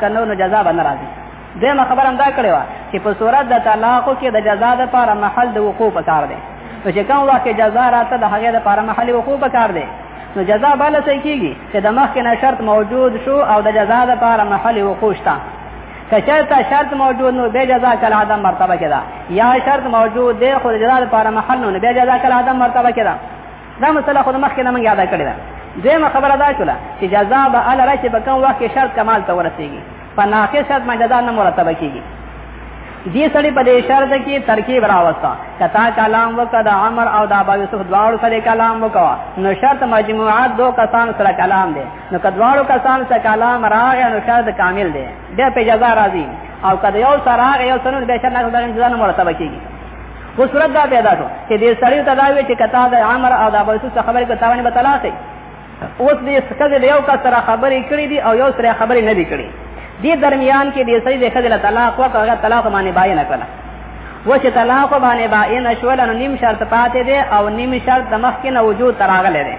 کنه نو جزا به ناراضي دغه خبر هم دا کړی و چې په صورت د طلاق کې د جزا د لپاره محل د وقوع پکار دی نو چې کوم وخت جزا راته د هغه د لپاره محل وقوع پکار دی نو جزا بل څه کیږي چې د مخکې نه شرط موجود شو او د جزا د لپاره محل وقوع شته کچرته شرط موجود نو به جزا کله عدم مرتبه کړه یا شرط موجود دی خو د جزا د لپاره محل نو به جزا کله عدم مرتبه کړه دا مسله خو مخکې نه موږ یاده کړې ده دویمه خبره دا شوله چې جزا به هله را چې به کوم وخت کې شرط کمال ته ورسېږي په ناقص شرط باندې جزا نه مرتبه کېږي دې سړي په دې شرط کې ترکیب راوستا کتا کلام وکړه عمر او د ابا یوسف دواړو سره کلام وکړه نو شرط مجموعات دو کسان سره کلام دی نو کدواړو کسان سره کلام راغی نو شرط کامل دی بیا په جزا راځي او کله یو سره یو سنور به شرط نه غوښتل ځان مرتبه کیږي خو صورت دا پیدا شو چې دې سړی ته دا وی چې کته د عمر او د ابو یوسف خبرې کو تاونه بتلا سي اوس دې څخه د یو کا سره خبرې کړې دي او یو سره خبرې نه دي کړې دې درمیان کې دې سړی د خځل طلاق او هغه طلاق باندې باین کړه و چې طلاق باندې باین شول نو نیم شرط پاتې دي او نیم شرط د مخ کې نه وجود تراغله دي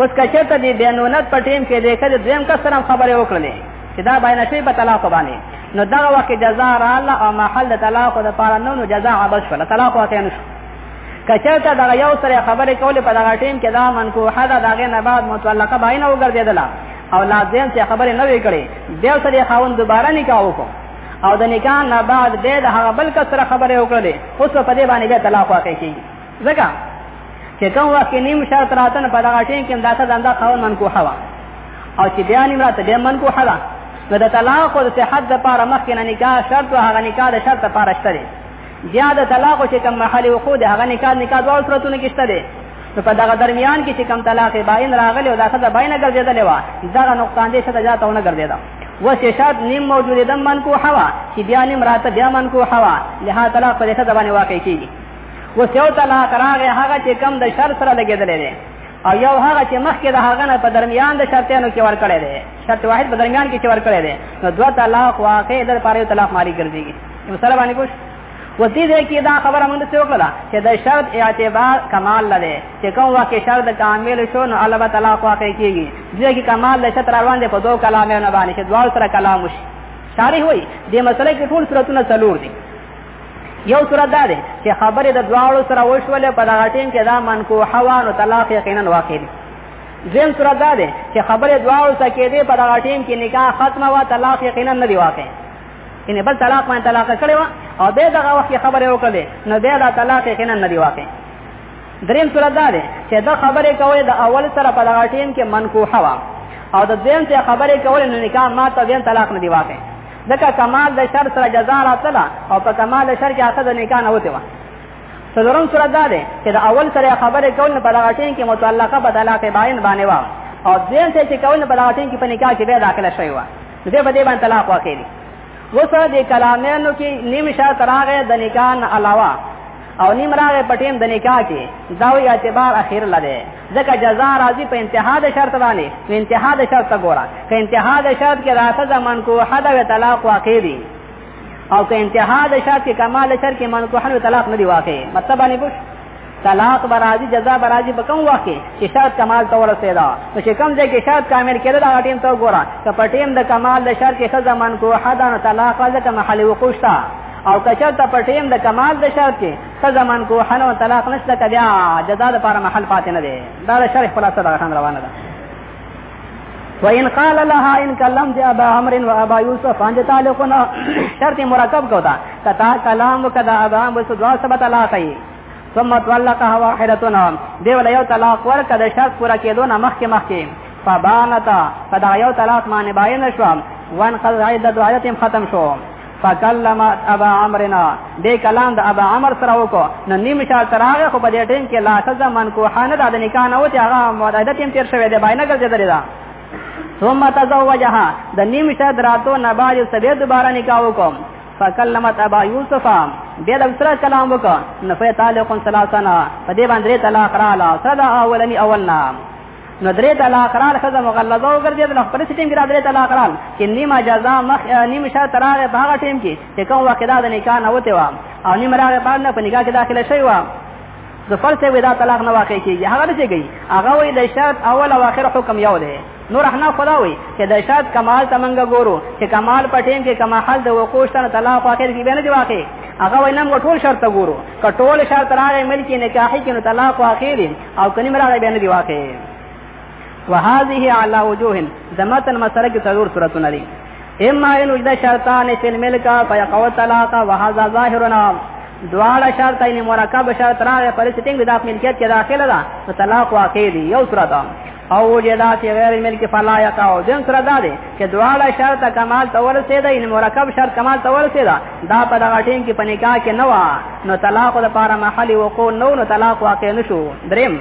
اوس کچته دی بینونت په ټیم کې دی کله دویم کس سره خبرې وکړلې چې دا باندې شی په طلاق باندې نو دا وخت جزاء را الله او محل طلاق د پاره نو نو جزاء عبد شو طلاق واقع نشو کچته دا یو سره خبرې کولې په دغه ټیم کې دا منکوحه دا دغه نه بعد متعلقه باینه وګرځیدله او لازم چې خبرې نه وې کړې بیا سره خاون دوباره نکاح وکړو او د نکاح نه بعد به د هغه بل کس سره خبرې وکړلې اوس په دې باندې به طلاق واقع کیږي ځکه چې کوم وخت نیم شرط راتنه په دغه ټیم کې دا څه دا خاون من کوه وا او چې بیا نیم راته بیا من کوه وا نو د طلاق او د صحت لپاره مخکې نه نکاح شرط او هغه نکاح د شرط لپاره شته دی بیا د طلاق چې کوم محل وقوع دی هغه نکاح نکاح دوه صورتونه کې شته دی نو په دغه درمیان کې چې کوم طلاق باین راغلی او دا څه د باینه ګرځېدلې و دغه نقصان دې څه د جاته ونه ګرځېدا وسه شاد نیم موجود دم من کو حوا چې بیا نیم راته بیا من کو حوا لها طلاق په دې څه باندې واقع کیږي اوس یو طلاق راغی هغه چې کم د شر سره لګېدلی دی او یو هغه چې مخکې د هغه نه په درمیان د شرطینو کې ورکړی دی شرط واحد په درمیان کې چې ورکړی دی نو دوه طلاق واقع د لپاره یو طلاق مالي ګرځېږي یو سره باندې پوښ وتی دې کې دا خبره موږ څه وکړه چې د شرط اعتبار کمال لري چې کوم واقع شرط کامل شو نو الله تعالی واقع کیږي دې کې کمال د شرط روان دي په دوه کلامونو باندې چې دوه سره کلام وشي شارح وي دې مسله کې ټول صورتونه څلور دي یو صورت دا دی چې خبره د دواړو سره وشولې په دغه ټیم کې دا منکوحه وانو طلاق یقینا واقع دی زم صورت دا دی چې خبره دواړو سره کې دی په دغه ټیم کې نکاح ختمه وا طلاق یقینا نه دی واقع ان بل طلاق باندې طلاق کړي وا او به دغه وخت خبره وکړي نو به دا طلاق یقینا نه دی واقع دریم صورت دا دی چې دا خبره کوي د اول سره په دغه ټیم کې منکوحه وا او د دین ته خبره کوي نو نکاح ما ته دین طلاق نه دی واقع ځکه کمال د شر سره جزا راتله او په کمال د شر کې هغه د نکاح نه وته و څلورم صورت دا دی چې د اول سره خبره کول نه په دغه ټین کې متعلقه په طلاق باین باندې و او دین ته چې کول نه په دغه ټین کې په نکاح کې به داخله شوی و دې په دې باندې طلاق واقع دي وسه د کلامینو کې نیم شا تراغه د نکاح علاوه او نیم راغې پټیم د نکاح کې دا وی اعتبار اخیر لده ځکه جزا راځي په انتها د شرط باندې په انتها د شرط ګوره که انتها د شرط کې راځه زمن کو حد او طلاق واقع دي او که انتها د شرط کې کمال شرط کې من کو حد او طلاق نه دی واقع مطلب باندې پوښ طلاق برازي جزا برازي په کوم وخت کې چې شرط کمال ته ورسېدا نو چې کوم ځای کې شرط کامل کېدل هغه ټیم ته وګوره که په ټیم د کمال د شرط کې څه زمن کو حد او طلاق راځه که محل وقوع شته او کچر ته پټیم د کمال د شرط کې سزا من کو حنو طلاق نشته کبیا جزا د پر محل پاتې نه دی دا د شرح خلاصه ده خان روانه ده وان قال لها ان كلمت ابا عمر وابا يوسف عند تعلقنا شرط مرکب کوتا کتا کلام وکدا ابا عمر سدوا سب طلاق ای ثم طلقها واحدتنا دی ول یو طلاق ورک د شرط پورا کېدو نه مخکې مخکې فبانتا فدا یو طلاق معنی باین شو وان قد عدد عادت ختم شو فکلم ابا عمرنا دې کلام د ابا عمر سره وکړو نو نیم شال تر هغه خو په دې ټیم کې لا خزه من کو حانه د نکاح نه و چې هغه مدد تیم تیر شوی دی باینه ګرځېدل دا ثم تزوجها د نیم شال دراتو نه باج سبه دوباره نکاح وکم فکلمت ابا یوسف بیا د سره کلام وکړ نو فیتالقن ثلاثنا په دې باندې طلاق رااله صدا اولنی اولنا نو درې طلاق رال خزه مغلظه وګرځید نو خپل سټیم کې دا درې طلاق رال چې نیمه جزا مخ نیمه شرط راغې په هغه ټیم کې چې کوم وخت دا د نکاح نه وته و او نیمه راغې بعد نه په نکاح کې داخله شوی و د فرض وی دا طلاق نه واقع کیږي هغه څه کوي هغه وی د شرط اول او اخر حکم یو دی نور احنا خدا وی چې د شرط کمال تمنګ ګورو چې کمال پټین کې کما حل د وقوع شته طلاق اخر کې بنه دی واقع هغه وی نن ټول شرط ګورو کټول شرط راغې ملکی نکاح کې نو طلاق اخر او کني مراد بیا نه دی واقع وهذه على وجوه دمتن مسله کې ضرور صورتونه دي اما ان وجد شرطان فی الملک فیقو طلاق وهذا ظاهرنا دواړه شرط یې مرکب شرط راغی پر سټینګ د ملکیت کې داخله ده نو طلاق واقع دی یو صورت او جدا چې غیر ملک فلا یقع او دین سره دا دی چې دواړه شرط کمال ته ورسېدا ان مرکب شرط کمال ته ورسېدا دا په دغه ټیم کې په نکاح کې نه وا نو طلاق لپاره محل وقوع نو نو طلاق واقع نشو دریم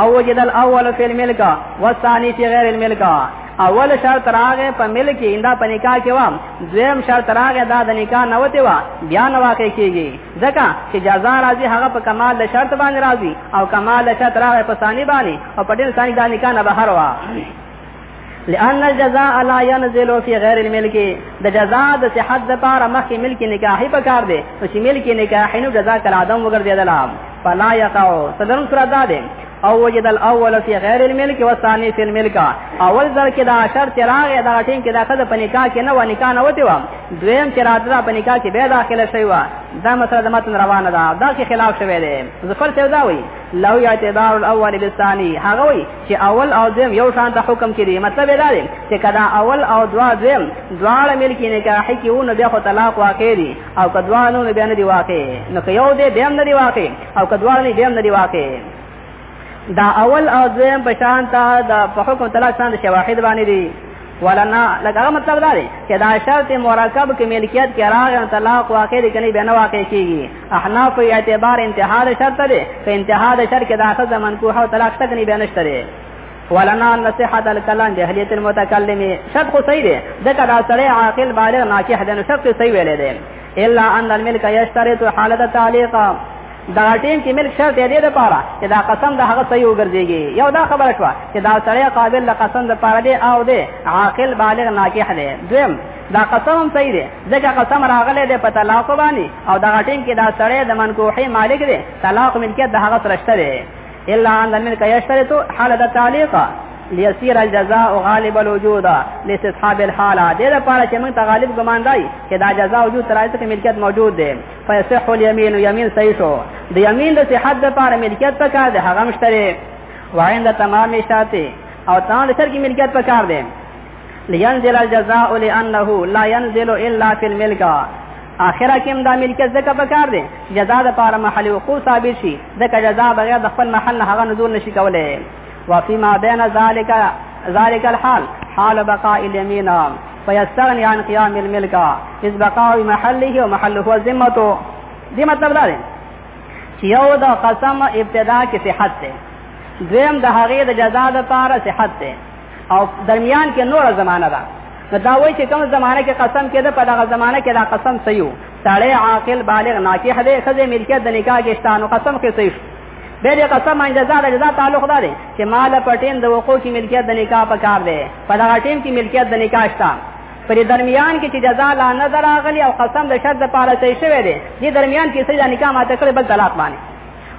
او وجد الاول فی الملک والثانی فی غیر الملک اول شرط راغې په مل کې اندا په نکاح کې وام دویم شرط راغې دا د نکاح نه وته وا بیا نه واقع کیږي ځکه چې جزاء راځي هغه په کمال د شرط باندې راځي او کمال د شرط راغې په ثاني باندې او پټیل ثاني دا نکاح نه بهر وا لأن الجزاء لا ينزل في غير الملك د جزاء د صحت د پاره مخکې ملکی نکاحي پکار دی او چې ملکی نکاحي نو جزاء کل آدم وګرځیدل فلا يقع صدرم سره دا دی او وجد الاول في غير الملك والثاني في الملك اول ځل کې دا شرط راغی دا ټیم کې دا خزه په نکاح کې نه و نکاح نه وتی و دویم چې راځه په نکاح کې به داخله شوی و دا مسله د متن روانه ده دا کې خلاف شوی دی ظفر سودا وایي لو اعتبار الاول بالثاني هغه وي چې اول او دویم یو شان د حکم کې دي مطلب دا دی چې کدا اول او دوا دویم دواړه ملک نکاح کې و نو بیا خو طلاق واقع دي او کدوا نو بیا نه دی واقع نو که یو دی بیا نه دی واقع او کدوا نه بیا نه دی واقع دا اول او دویم په شان ته د حکم طلاق شان د شواهد باندې دي ولنا لکه مطلب دا دی چې دا شرط مرکب کې ملکیت کې راغی طلاق واقع دي کني بیا نه واقع کیږي احناف اعتبار انتها د شرط دی په انتها د شرط کې دا څه زمن کوه او طلاق تک نه بیان شته دی ولنا نصيحت الكلام جهلیت المتکلم شرط خو صحیح دی ځکه دا سړی عاقل بالغ ناکح دی نو شرط صحیح ویلې دی الا ان الملك يشترط حالت التعليق دا ټیم کې ملک شرط دی د پاره چې دا قسم د هغه صحیح وګرځيږي یو دا خبره شو چې دا سړی قابل د قسم د پاره دی او دی عاقل بالغ ناکح دی دویم دا قسم هم صحیح دی ځکه قسم راغلی دی په طلاق باندې او دا ټیم کې دا سړی د منکوحې مالک دی طلاق ملکیت د هغه سره شته دی الا ان الملک یشترط حال د تعلیق لیسیر الجزاء غالب الوجود لاستصحاب الحاله دې لپاره چې موږ ته غالب ګمان دی چې دا جزاء وجود تر آیت کې ملکیت موجود دی فیصح الیمین یمین صحیح شو د یمین د صحت لپاره ملکیت پکار دی هغه مشتری وعند تمام شاته او تمام شر کې ملکیت پکار دی لینزل الجزاء لانه لا ينزل الا في الملکا اخره کې هم دا ملکیت ځکه پکار دی جزا د پاره محل وقوع ثابت شي ځکه جزا بغیر د خپل محل نه هغه نزول نشي کولای وفي ما بين ذلك ذلك الحال حال بقاء اليمين فيستغني عن قيام الملك اذ بقاء محله ومحله هو ذمته دې مطلب دا دی چې یو د قسم ابتدا کې صحت ده دویم د هغې د جزا د پاره صحت ده او درمیان کې نور زمانہ ده دا وای چې کوم زمانہ کې قسم کېده په دغه زمانہ کې دا قسم صحیح سړی عاقل بالغ ناکح دی خزه ملکیت د نکاح کې شته نو قسم کې صحیح به دې قسم باندې جزاء د جزاء تعلق داري چې مال پټین د وقوع کې ملکیت د نکاح په کار دی په دغه ټیم کې ملکیت د نکاح شته پر درمیان کې چې جزاء لا نظر اغلی او قسم د شرط لپاره صحیح شوی دی دې درمیان کې صحیح نکاح ماته کړې بل طلاق باندې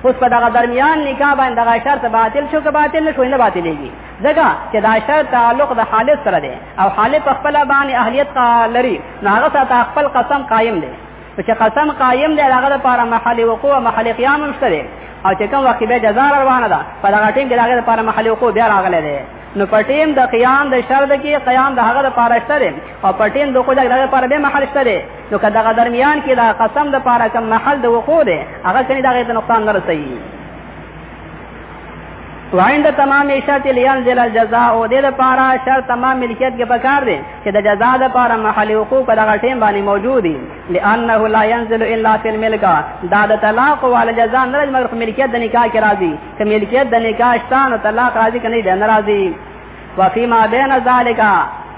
اوس په دغه درمیان نکاح باندې دغه شرط باطل شو که باطل نه شو نه باطلېږي ځکه چې دا شرط تعلق د حالت سره دی او حالت په خپل باندې اهلیت لري نو هغه ساته خپل قسم قائم دی چې قسم قائم دی هغه لپاره محل وقوع او محل قیام نشته دی او چې کوم وخت به جزا روانه ده په هغه ټیم کې هغه لپاره محل وقوع بیا راغلی دی نو پټیم د قیام د شرط کې قیام د هغه لپاره شته دی او پټیم د خو د هغه لپاره به محل شته دی نو که دغه درمیان کې دا قسم د لپاره کوم محل د وقوع دی هغه کني دغه ته نقصان نه رسي وعند تمام شرط لینزل الجزاء او دې لپاره شرط تمام ملکیت کې پکار دی چې د جزاء لپاره محلي حقوق دغه ټیم باندې موجود دي لانه لا ينزل الا في الملك دا د طلاق او ول جزاء نه ملکیت د نکاح کې راځي چې ملکیت د نکاح شته نو طلاق راځي کني د ناراضي وفي ما بين ذلك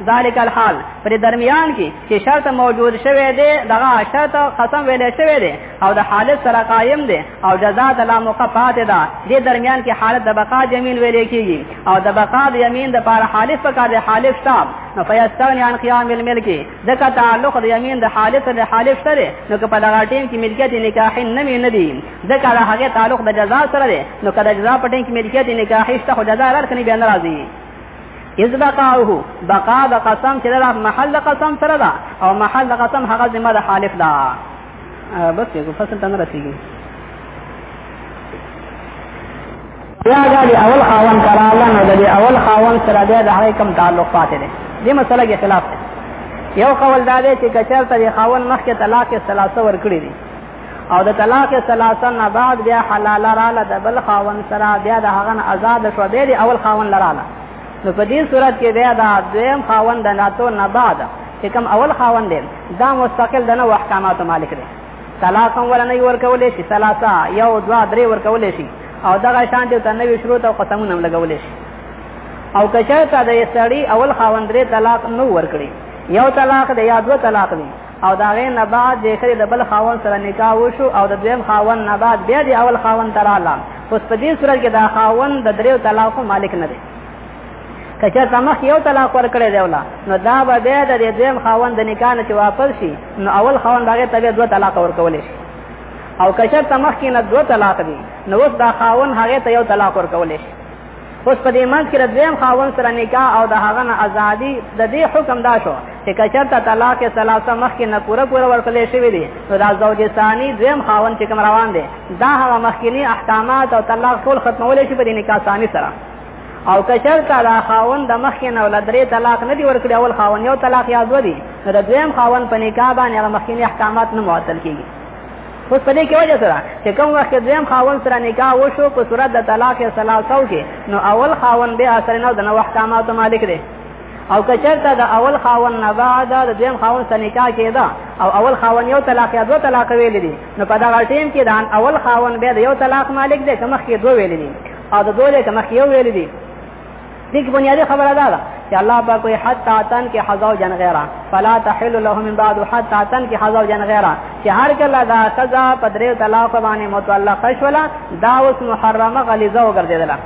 ذالک الحال پر درمیان کې چې شرط موجود شوه دی دغه شرط قسم ویل شوه دی او د حالت سره قائم دی او جزاء د لا مقفات ده دې درمیان کې حالت د بقا جمین ویل کېږي او د بقا د یمین د پر حالف په کار د حالف شتاب نو فیستغنی عن قیام الملک ځکه تعلق د یمین د حالف سره د حالف سره نو که په دغه ټیم کې ملکیت نکاحي نه وي نه دي ځکه د هغه تعلق د جزا سره دی نو که د جزا په ټیم کې ملکیت نکاحي شته خو جزا راکني بیا نه راځي اذ بقاؤه بقا د قسم چې د محل قسم سره ده او محل قسم هغه ذمہ د حالف ده بس یو فصل ته نه رسیږي بیا دا د اول خاون کراله نو د اول خاون سره بیا د هغه کم تعلق پاتې دی دې مسله کې خلاف دی یو قول دا دی چې کچر ته خاون مخکې طلاق ثلاثه ورکړي دي او د طلاق ثلاثه نه بعد بیا حلال رااله د بل خاون سره بیا د هغه آزاد شو بیا د اول خاون لراله نو په دې صورت کې بیا دا دویم خاوند د ناتو نه بعد چې کوم اول خاوند دی دا مستقل د نو احکاماتو مالک دی طلاق هم ولا نه ورکولې شي ثلاثه یو دوا درې ورکولې شي او دغه شان دې تنوي شروط او قسمونه هم لګولې شي او کچا ته د سړی اول خاوند درې طلاق نو ورکړي یو طلاق دی یا دو طلاق دی او دا غي نه بعد د خري د بل خاون سره نکاح وشو او د دویم خاون نه بعد بیا د اول خاون تراله اوس په دې صورت کې دا خاون د دریو طلاق مالک نه دی کچا تمخ یو طلاق ورکړی دی ولا نو دا به بیا د دویم خاون د نکاح نه چې واپس شي نو اول خاون دغه ته دوه طلاق ورکول شي او کچا تمخ کې نه دوه طلاق دي نو اوس دا خاون هغه ته یو طلاق ورکول شي اوس په دې منځ کې دویم خاون سره نکاح او د هغه نه ازادي د دې حکم دا شو چې کچرته طلاق ثلاثه مخکې نه پوره پوره ورکړل شوی دی نو دا زوج ثانی دویم خاون چې کوم روان دی دا هغه مخکینی احکامات او طلاق ټول ختمول شي په دې نکاح ثانی سره او کچرته دا خاون د مخکې نه ول درې طلاق نه دی ورکړی اول خاون یو طلاق یاد ودی نو د دویم خاون په نکاح باندې هغه مخکینی احکامات نه معطل کیږي اوس په دې کې وجه سره چې کوم وخت کې دویم خاون سره نکاح وشو په صورت د طلاق ثلاثو کې نو اول خاون به اثر نه د نو احکاماتو مالک دی او کچرته د اول خاون نه بعد د دویم خاون سره نکاح کېده او اول خاون یو طلاق یا دوه طلاق ویل دي نو په دا ټیم کې د اول خاون به د یو طلاق مالک دی چې مخکې دوه ویل دي او د دوه کې مخکې یو ویل دي دې کې بنیادی خبره ده چې الله په کوئی حتا تن کې حذا او جن غیره فلا تحل له من بعد حتا تن کې حذا او جن غیره چې هر کله دا سزا په درې طلاق باندې متعلق شولا دا اوس محرمه غلیظه وګرځیدله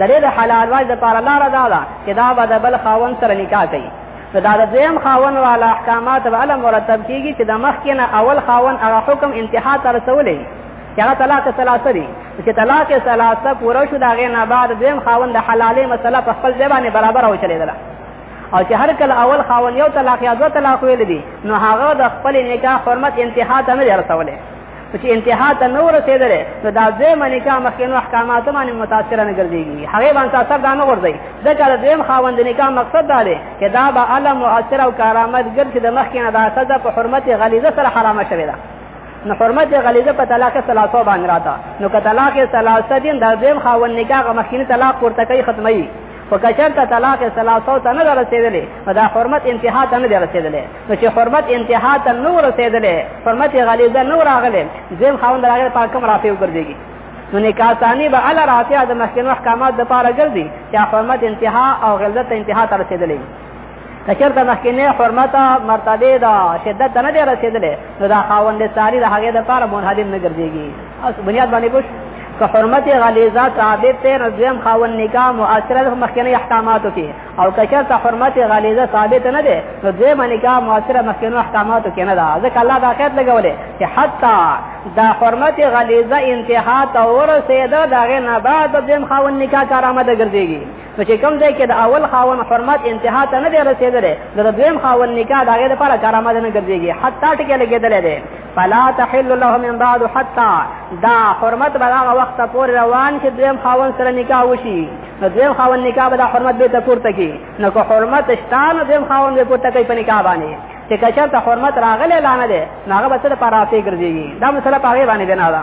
د دې د حلال واج د پاره لار ده دا چې دا به د بل خاون سره نکاح کوي نو دا د دویم خاون والا احکامات به علم مرتب کیږي چې د مخکې نه اول خاون هغه حکم انتها تر رسولې چې هغه طلاق ثلاثه دی چې طلاق ثلاثه پوره شو دا غي نه بعد دویم خاوند د حلالې مسله په خپل ځای باندې برابر او چلیدله او چې هر کله اول خاوند یو طلاق یا دوه طلاق ویل دي نو هغه د خپل نکاح حرمت انتها ته نه رسولې چې انتها ته نو رسیدل نو دا دویم نکاح مخکینو احکامات باندې متاثر نه ګرځيږي هغه باندې اثر دانه ورځي دا کار دویم خاوند نکاح مقصد دا دی چې دا به علم او اثر او کرامت ګرځي د مخکینه د اساس په حرمت غلیظه سره حرامه شوی ده نو حرمت یې غلیظه په طلاق ثلاثه باندې راته نو که طلاق ثلاثه دین د دویم خاوند نکاح غو مخکینی طلاق پورته کوي ختمي په کچر ته طلاق ثلاثه ته نه رسیدلې نو دا حرمت انتها ته نه رسیدلې نو چې حرمت انتها ته نه رسیدلې حرمت غلیظه نه راغله دویم خاوند راغله پاکم رافع وګرځيږي نو نکاح ثانی به ال رافع د مخکینو احکامات د پاره ګرځي چې حرمت انتها او غلظت انتها ته رسیدلې کچرته مخکنه حرمت مرتبه دا شدت نه دی رسیدلې نو دا خاوند ساری د هغه د پاره منهدم نه ګرځيږي اوس بنیاد باندې پوښ که حرمت غلیظه ثابت ته رضیم خاون نکاح مؤثره د مخکنی احکاماتو کې او که چېرته حرمت غلیظه ثابت نه ده نو دویم نکاح مؤثره مخکنو احکاماتو کې نه ده ځکه الله دا قید لګولې چې حتی دا حرمت غلیظه انتها ته ورسېده دغه نه بعد د دویم خاون نکاح کارآمده ګرځېږي نو چې کوم ځای کې د اول خاون حرمت انتها ته نه دی رسېدلی نو د دویم خاون نکاح د هغې دپاره کرامت نه ګرځېږي حتی ټکی لګېدلی دی فلا تحل له من بعد حتی دا حرمت به هغه وخته پورې روان چې دویم خاون سره نکاح وشي نو دویم خاون نکاح به دا حرمت بېرته پورته کړي نو که حرمت شته نو دویم خاون به پورته کوي په نکاح باندې چې که چېرته حرمت راغلی لا نه دی نو هغه به څه دپاره رافې ګرځېږي دا مسله په هغې باندې بنا ده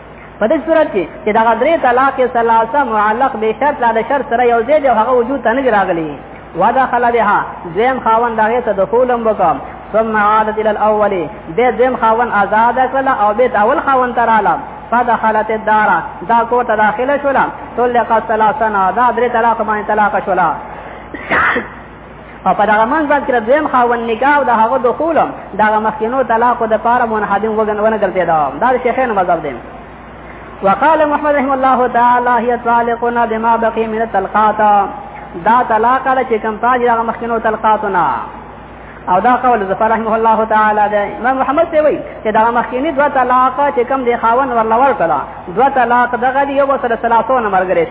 په دې صورت کې چې دا غدرې طلاق ثلاثه معلق به شرط لا د شرط سره یو ځای دی هغه وجود ته نه راغلی ودخل بها زم خاوند هغه ته دخولم وکم ثم عادت الى الاول به زم خاوند آزاد کړل او به اول خاوند تراله فدخلت الدار دا کو ته داخله شولا طلق ثلاثه دا درې طلاق باندې طلاق شولا او په دغه منځ باندې چې دویم خاون نکاح او د هغه دخول دغه مخکینو طلاق د پاره منحدم وګن ونه ګرځي دا دا شیخین مذهب دی وقال محمد رحم الله تعالی هي طالقنا بما بقي من الطلقات دا طلاق له چې کم پاج دغه مخکینو طلقاتنا او دا قول ظفر رحمه الله تعالی دی امام محمد ته وی چې دا مخکینی دوا طلاق چې کم دی خاون ورلور کړه دوا طلاق دغه دی یو سره 30 مرګ لري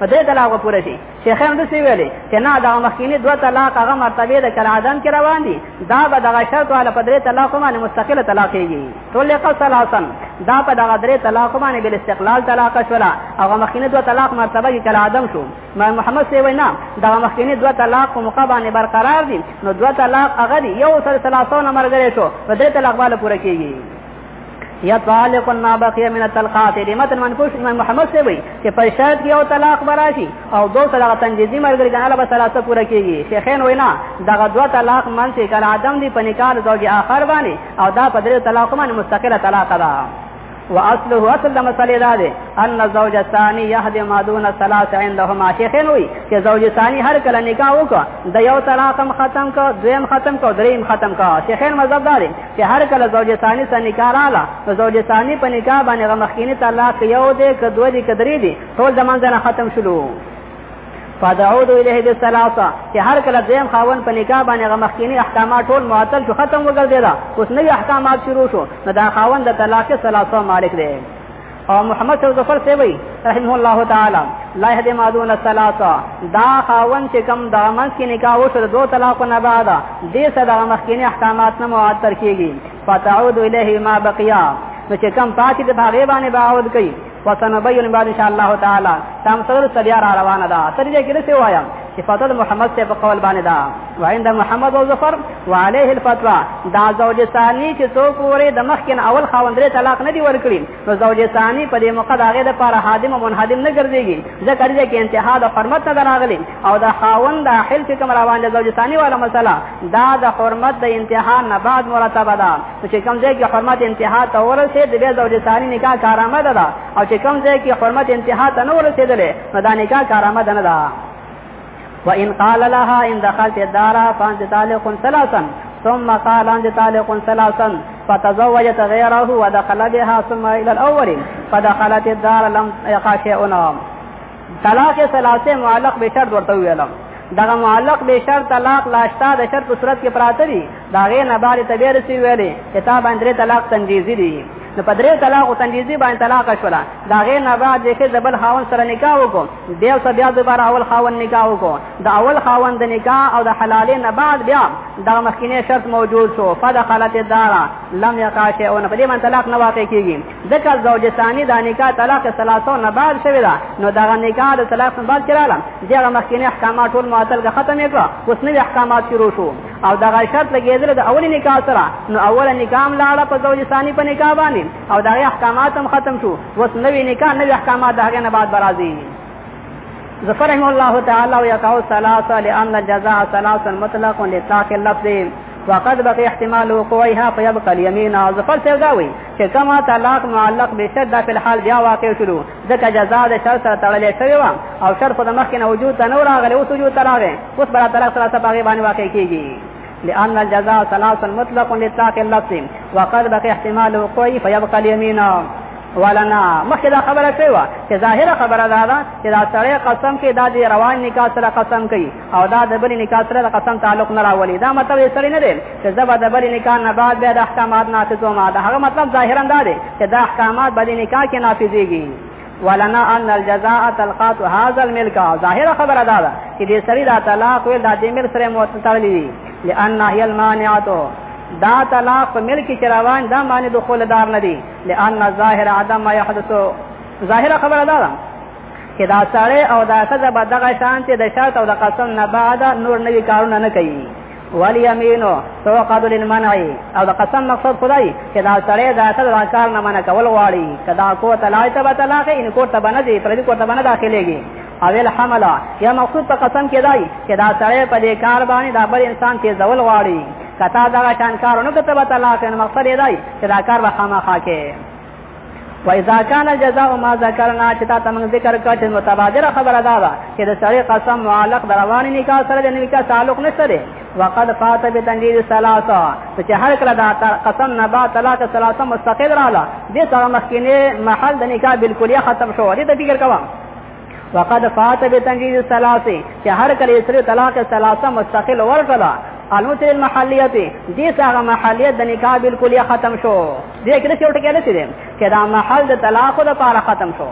په دې طلاق پوره شي شیخ هم دسی ویلي چې نه دا مخکینی دوه طلاق هغه مرتبه د کل عدم کې روان دي دا به دغه شرط والا په درې طلاق باندې مستقله طلاق کیږي طلق ثلاثا دا په دغه درې طلاق باندې بل استقلال طلاق شولا هغه مخکینی دوه طلاق مرتبه کې کل عدم شو محمد سی وینا دا مخکینی دوه طلاق په موقع باندې برقرار دي نو دوه طلاق هغه یو سره ثلاثه نمبر غره شو په درې طلاق باندې پوره کیږي یا طالق ما بقی من الطلقات دې متن منفوش امام محمد سے وی چې په شرط کې او طلاق براشي او دو طلاق تنجیزی مرګ کنه له ثلاثه پوره کیږي شیخین وینا دغه دو طلاق من چې کله عدم دی په نکاح زوج اخر باندې او دا په درې طلاق باندې مستقله طلاق ده واصله اصل د مسلې دا دی ان زوج ثانی یهد ما دون ثلاث عندهما شیخین وی چې زوج ثانی هر کله نکاح وکړه د یو طلاق ختم کو دویم ختم کو دریم ختم کو شیخین مذهب دار چې هر کله زوج ثانی سره نکاح رااله نو زوج ثانی په نکاح باندې غمخینه طلاق یو دی کدو دی کدرې دی ټول زمان ځنه ختم شلو فدعود الیه بالثلاثه چې هر کله دیم خاون په نکاح باندې غمخینه احکامات ټول معطل شو ختم وګرځیدا اوس نوی احکامات شروع شو نو دا خاون د طلاق ثلاثه مالک دی او محمد شو ظفر سی وی رحمه الله تعالی لا یهد ما دون الثلاثه دا خاون چې کم دا منځ کې نکاح وشو دو طلاق نه بعد دې صدا مخکینی احکامات نه معطر کیږي فتعود الیه ما بقیا نو چې کم پاتې د هغه باندې باود کوي وسنبین بعد ان شاء الله تعالی تام سره سړیا را روانه ده سړي کې څه وایم استفاده د محمد صاحب قول باندې دا وعند محمد او ظفر وعليه الفتوى دا زوج ثاني چې څوک وره د مخکن اول خاوندره طلاق نه دی ورکړي نو زوج ثاني په دې موقع داغه د پاره حادم او منحدم نه ګرځيږي ځکه دې کې انتها د حرمت نه دراغلي او د خاوند د حل چې کوم روان د زوج ثاني والا مسله دا د حرمت د انتها نه بعد مرتبه ده چې کوم ځای کې حرمت انتها ته ورسېد د زوج ثاني نکاح کارامه ده او چې کوم ځای کې حرمت انتها ته نه ورسېدلې دا نکاح کارامه ده نه ده وان قال لها ان دخلت الدار فانت طالق ثلاثا ثم قال انت طالق ثلاثا فتزوجت غيره ودخل بها ثم الى الاول فدخلت الدار لم يقع شيء طلاق ثلاثه معلق به شرط ورته ویلم دغه معلق به شرط طلاق لاشتا د شرط صورت کې پراته دي دا غې نه باري تبیر سی ویلې کتاب اندره طلاق تنجیزي دي نو په درې طلاق او تنجیزي باندې طلاق شولا دا غیر نه بعد د ښځې بل خاون سره نکاح وکړو بیا څه بیا دوباره اول خاون نکاح وکړو د اول خاون د نکاح او د حلالې نه بعد بیا دا مخکینه شرط موجود شو فدخلت الدار لم يقع شيء او په دې باندې طلاق نه واقع کیږي ځکه زوج ثاني د نکاح طلاق ثلاثه نه بعد شوی دا نو دا نکاح د طلاق نه بعد کړه دا مخکینه احکامات ټول معطل ختم کړه اوس نوې احکامات شروع شو او دغه شرط لګیدل د اولی نکاح سره نو اوله نکاح لاړه په زوج ثانی په نکاح باندې او دغه احکامات هم ختم شو وس نوې نکاح نوې احکامات دغه نه بعد برازي ظفر رحم الله تعالی او یقاو ثلاثه لان الجزاء ثلاثه مطلق لطاق اللفظ وقد بقي احتمال وقوعها فيبقى اليمين ظفر سيغاوي چې کما طلاق معلق بشد په الحال بیا واقع شلو ځکه جزا د شرط سره تړلې شوې وه او شرط خو د مخکې نه وجود ته نه راغلی اوس وجود ته راغی اوس به طلاق سره څه په هغې باندې واقع کېږي لأن الجزاء ثلاث مطلق لإطلاق اللفظ وقد بقي احتمال وقوعه فيبقى اليمين ولنا مخکې دا خبره شوې وه چې ظاهره خبره دا ده چې دا سړی قسم کې دا د روان نکاح سره قسم کوي او دا د بل نکاح سره د قسم تعلق نه راولي دا مطلب یې سړی نه دی چې زبا د بل نکاح نه بعد بیا د احکامات نافذو ما دا هغه مطلب ظاهرا دا دی چې دا احکامات به د نکاح کې نافذېږي ولنا ان الجزاء تلقات هذا الملك ظاهر خبر ادا ده چې دې سړی دا طلاق ویل دا دې مل سره موتړلې دي لئن هي المانعات دا طلاق په ملک کې روان دا معنی دخول دار نه دي لئن ظاهر عدم ما يحدث ظاهر خبر ادا ده چې دا سړی او دا ښځه به دغه شان چې د شرط او د قسم نه بعد نور نوي کارونه نه کوي والیمینو توقد للمنع او د قسم مقصد خدای چې دا سړی دا ښځه دا کار نه منع کول غواړي که دا کو طلاق ته به طلاق ان کور ته به نه ځي پردي کور ته به نه داخلېږي او الحمل یا مقصود په قسم کې دی چې دا سړی په دې کار باندې دا بل انسان تیزول غواړي که تا دغه شان کار ونه کړ ته به طلاق مقصد یې دی چې دا کار به خامخا کې وإذا كان الجزاء ما ذكرنا چې تا تمنګ ذکر کړ چې متبادر خبره دا ده چې د سړی قسم معلق د روان نکاح سره د نکاح تعلق نشته دی وقد فات بتنجید ثلاثه چې هر کله دا قسم نه با طلاق ثلاثه مستقل رااله د سره مخکینه محل د نکاح بالکلیه ختم شو دې ته فکر کوم وقد فات بتنجيز الثلاثه چې هر کله سره طلاق ثلاثه مستقل ورکړه المتر المحلیت دې څنګه محلیت د نکاح بالکل ختم شو دې کې څه ټکی نه سي چې دا محل د طلاق د پاره ختم شو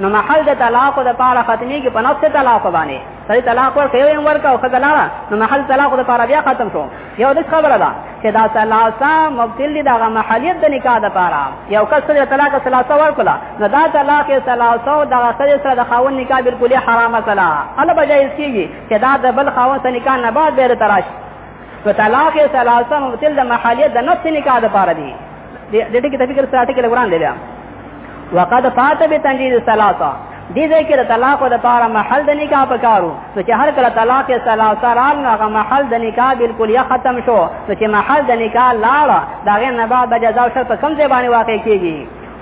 نو محل د طلاق د پاره ختمي کې په نفس طلاق باندې سړي طلاق ورکوي ورکاو خدلاله نو محل طلاق د پاره بیا ختم شو یو د خبره ده چې دا ثلاثه مبتل دي دغه محلیت د نکاح د پاره یو کس سره طلاق ثلاثه ورکړه نو دا طلاق ثلاثه او دغه سره سره د خاون نکاح بالکل حرامه کړه الله بجایز کیږي چې دا د بل خاون سره نکاح نه بعد به تراش نو طلاق ثلاثه مبتل د محلیت د نفس نکاح د پاره دي د دې کې تفکر سره ټکی لګران دی بیا وقد فات بتنجید الصلاه دې ځای کې د طلاق د لپاره محل د نکاح پکارو نو چې هر کله طلاق یې سلام سلام نو هغه محل د نکاح بالکل یا ختم شو نو چې محل د نکاح لاړ دا غي نه بعد جزا او شرط کم ځای باندې واقع کیږي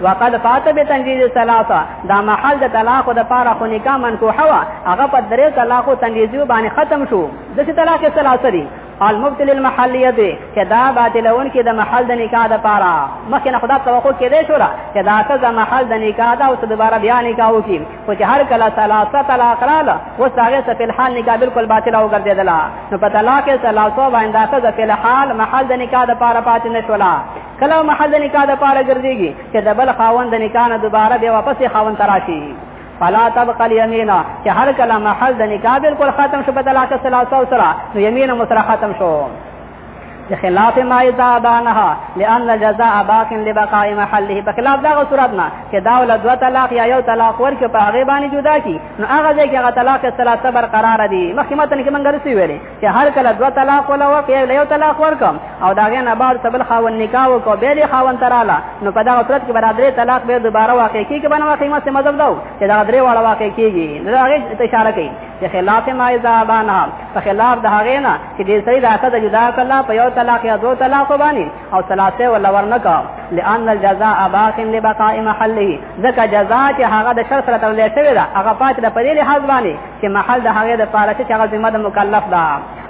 وقد فات به تنجید ثلاثه دا محل د طلاق د لپاره خو نکاح منکوحه هغه په درې طلاق او تنجیزو باندې ختم شو د طلاق ثلاثه المبتل المحلیه دی چې دا باطلون کې د محل د نکاح د پاره مخکې نه خدا توقع کې دی شو را چې دا څه د محل د نکاح دا او څه دوباره بیا نکاح وکي خو چې هر کله ثلاثه طلاق رااله و څنګه څه په حال نکاح بالکل باطل او ګرځیدل نو په طلاق ثلاثه باندې څه د په حال محل د نکاح د پاره پاتې نه شولا کله محل د نکاح د پاره ګرځيږي چې د بل خاوند د نکاح نه دوباره بیا واپس خاوند تراشي فلا تبقى اليمين چې هر کله محل د نکاح بالکل ختم شو په طلاق ثلاثه او سره نو یمین مسره ختم شو خلاف ما اذا بانها لان الجزاء باق لبقاء محله په خلاف دغه صورت نه چې دا ول دو طلاق یا یو طلاق ورکې په هغه باندې جدا کی نو هغه ځکه هغه طلاق ثلاثه برقرار دي مخکې متن کې منګل سی ویلې چې هر کله دوه طلاق ولا ورکې له یو طلاق ورکم او دا غي نه بعد سبل خاون نکاح وکاو به دې خاون تراله نو په دا صورت کې برادرې طلاق به دوباره واقع کیږي باندې واقع مې مذهب داو چې دا درې واړه واقع کیږي نو دا غي اشاره کوي چې خلاف ما اذا بانا په خلاف دا غي نه چې دې سړي دا ته جدا کړه په یو طلاق یا دوه طلاق باندې او ثلاثه ولا ورنکا لئن الجزاء باق لبقاء محله ذکا جزاء چې هغه د شر سره تړلې شوی دا هغه پاتې د پدې لحاظ باندې چې محل د هغه د پاره چې هغه ذمہ د مکلف ده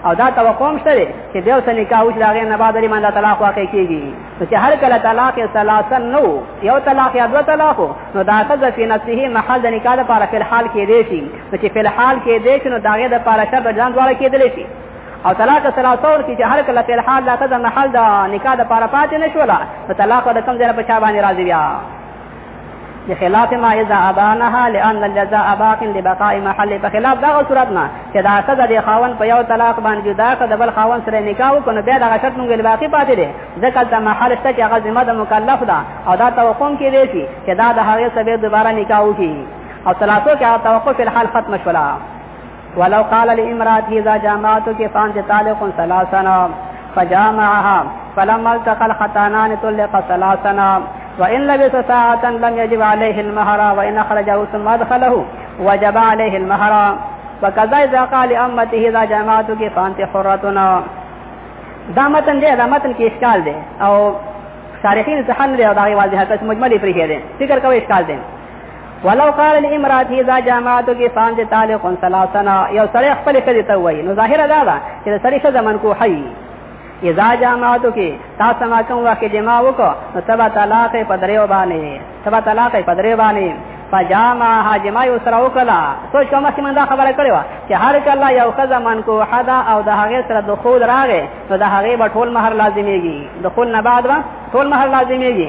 او دا توقع هم شته چې دیو سره نکاح وشي دا غیر نه بعد لري باندې طلاق واقع کیږي نو چې هر کله طلاق ثلاثه نو یو طلاق یا دو طلاق نو دا قضا فی نفسه محل د نکاح لپاره په حال کې دی شي نو چې په حال کې دی شي نو دا غیر د پاره شرط ځان دواړه کېدل شي او طلاق ثلاثه ور کې چې هر کله په حال لا قضا محل د نکاح لپاره پاتې نشولا نو طلاق د کم ځای په چا باندې راځي بیا بخلاف ما اذا ابانها لان الجزاء باق لبقاء محل په خلاف دا صورت نه چې دا څه د خاون په یو طلاق باندې جدا کړ د بل خاون سره نکاح وکړو بیا دا شرط مونږ باقی پاتې دي ځکه دا محل شته چې هغه ذمہ د مکلف ده او دا توقم کې دی شي چې دا د هغه سبب دوباره نکاح وکړي او ثلاثو کې توقف الحال ختم شولا ولو قال لامرأته اذا جامعتك فانت طالق ثلاثا فجامعها فلما التقى الختانان طلق ثلاثا وان لبث ساعة لم يجب عليه المهر وان اخرجه ثم ادخله وجب عليه المهر وكذا اذا قال لامته اذا جامعتك فانت حرتنا دا متن دی دا متن کې اشکال دی او شارحین څه حل لري او دا واضحه مجملي پرې کړي فکر کوي اشکال دی ولو قال الامرات اذا جامعت کې فان دې تعلق ثلاثنا یو سړی خپل کړي ته وایي نو ظاهر دا ده چې سړی څه زمن کو حي اذا جامعت کې تاسو ما کوم وخت جما وکړو نو تبا طلاق په دریو باندې تبا طلاق په دریو باندې فجامع حجما یو سره وکړه سوچ کوم چې من دا خبره کړې و چې هر کله یو خزه من کو حدا او د هغه سره دخول راغې نو د هغه به ټول مہر لازميږي دخول نه بعد ټول مہر لازميږي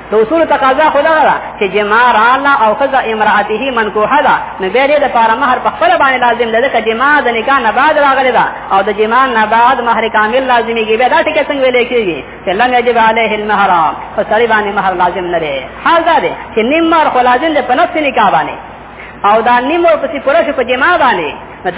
د اصول تقاضا خو دغه ده چې جما رااله او خزه امراته منکوحه ده نو بیا دې د پاره مہر په خپل باندې لازم ده چې جما د نکاح نه بعد راغلی ده او د جما نه بعد مہر کامل لازمي کې بیا دا ټکی څنګه ویل کېږي چې لم یجب علیه المهر په سړي باندې مہر لازم نه دی حال دا دی چې نیم مہر خو لازم دی په نفس نکاح باندې او دا نیم ور پسې پوره شو په جما باندې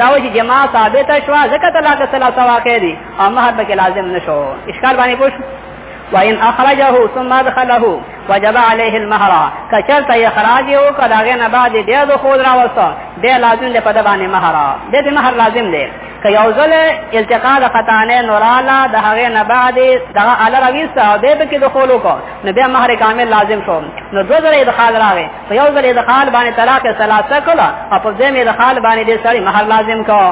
داوی چې جما ثابت شو ځکه طلاق ثلاثه واقع دي او مہر به لازم نشو اشکال باندې پوښتنه وان اخرجه ثم ادخله وجب عليه المهر کچرته یې خراج یو کړه هغه نه بعد بیا د خود راوسته بیا لازم دی په د باندې مهر به د مهر لازم دی که یو ځل التقا د خطانه نوراله د هغه نه بعد دغه ال راويسته او به کې دخول وکړ نو بیا مهر کامل لازم شو نو دوه ځله ادخال راغی په یو ځل ادخال باندې طلاق ثلاثه کړه او په دې مې ادخال باندې د سړي مهر لازم کړه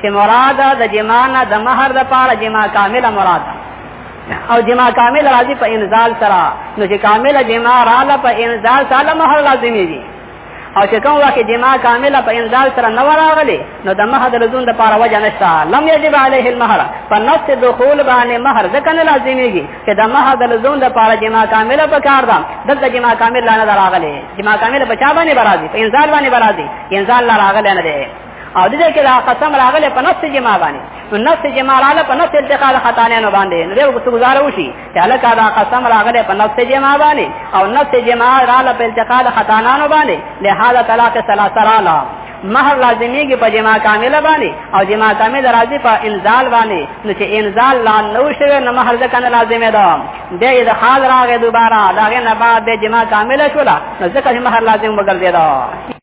چې مراد د جما نه د مہر د پاره جما کامله مراد او جما کامل راځي په انزال سره نو چې کامل جما رااله په انزال سره مہر لازمي دي او چې کوم وخت جما کامله په انزال سره نه وراغلي نو د مہر د لزوم د پاره وجه نشته لم یجب علیه المہر په نفس دخول باندې مہر ځکه نه لازمیږي چې د مہر د لزوم د پاره جما کامله په کار ده دلته جما کامل نه راغلي جما کامله په چا باندې برازي په انزال باندې برازي انزال نه راغلی نه دی او دې کې دا قسم راغله په نفس جما باندې نو نفس جما راغله په نفس التقال خطانه نه باندې نو دې وګړو گزاره وشي چې الکه دا قسم راغله په نفس جما باندې او نفس جما راغله په التقال خطانه نه باندې له حاله طلاق ثلاثه راغله مہر لازمی کی پا جمع کامل بانی او جمع کامل راضی پا انزال بانی نو چه انزال لان نو شوی نو مہر زکن لازمی دا بے ادخال راغی دوبارا داغی نبا بے جمع کامل شولا نو زکر مہر لازم بگل دیدا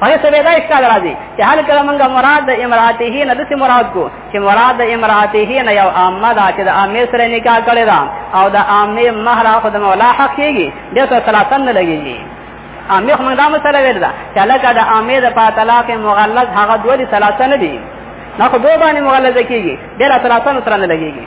پای څه ودا اشکال راځي چې هل کله موږ مراد د امراته نه د مراد کو چې مراد د امراته نه یو عامه دا چې د عامه سره نکاح کړی دا او د عامه مہر خو د مولا حق کیږي د څه ثلاثن نه لګیږي عامه موږ دا مسله ویل دا چې لکه د عامه د په طلاق مغلظ هغه دوه ثلاثن دي نه خو دوه باندې مغلظ کیږي د ثلاثن سره نه لګیږي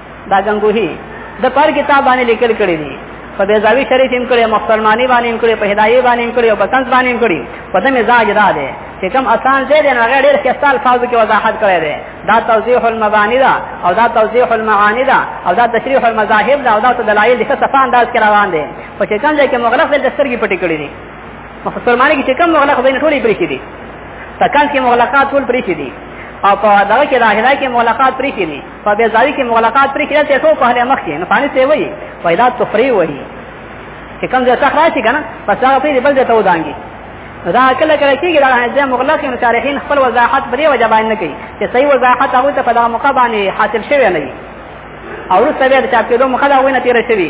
دا غنګوهي د پر کتاب باندې لیکل کړی دی په بیزاوی شریف هم کړی مسلمانی باندې هم کړی په هدايه باندې هم کړی او بسنت باندې هم کړی په دې مزاج دا دی چې کوم اسان دی نه هغه ډېر خسته الفاظ کې وضاحت کړی دی دا توضیح المبانی دا او دا توضیح المعانی دا او دا تشریح المذاهب دا او دا دلایل د صفه انداز کې روان دي په چې کوم ځای کې مغلق د سترګې پټې کړې دي مسلمانۍ کې چې کوم مغلق بین ټولې پرې کړې دي تکان کې مغلقات ټول پرې کړې دي او په دغه کې داخله کې مغلقات پرې کړې دي په بیزاری کې مغلقات پرې کېدل ته ټول په هله مخ کې نو پانی سی وایي پیدا تفری وایي چې کوم ځای څخه راشي کنه پس هغه پرې بل ځای ته ودانګي دا کله کله کېږي دا ځای مغلق نو شارحین خپل وضاحت پرې وجه باندې کوي چې صحیح وضاحت هغه ته په دغه موقع باندې حاصل شوی نه وي او رسوي د چاپ کېدو مخه دا وینه تیر شوی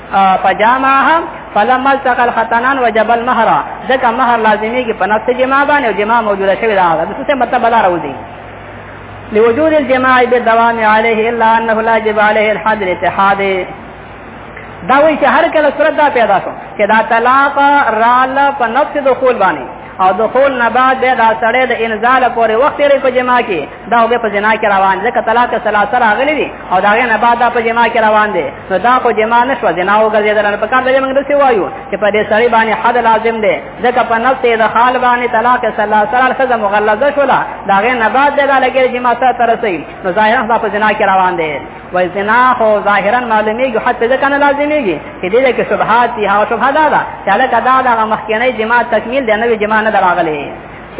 فجامعها فلما التقى الختانان وجب المهر ځکه مهر لازمي کې په نفس جما باندې او جما موجوده شوی دا ده څه مطلب دا راوځي لوجود الجماع بالدوام عليه الا انه لا يجب عليه الحد الاتحاد دا وایي چې هر کله صورت دا پیدا شو چې دا طلاق رال په نفس دخول باندې او دخول نه بعد به دا سړی د انزال پورې وخت لري په جما کې دا به په جنا کې روان ځکه طلاق ثلاثه راغلي دي او دا نه بعد په جما کې روان دي نو دا خو جما نشو زنا وګرځیدل نه پکار دی موږ دسی وایو چې په دې سړی باندې حد لازم دی ځکه په نفس د خال باندې طلاق صلی الله علیه وسلم خزه مغلظه شولا دا غیر نه بعد دا لګی جما سره ترسي نو ظاهرا دا په زنا کې روان دی وای زنا خو ظاهرا معلومیږي حتی ځکه نه لازمیږي چې دې کې شبهات دي هغه شبهه دا ده چې لکه دا د مخکنی جما تکمیل دی نوې جما نه دراغلي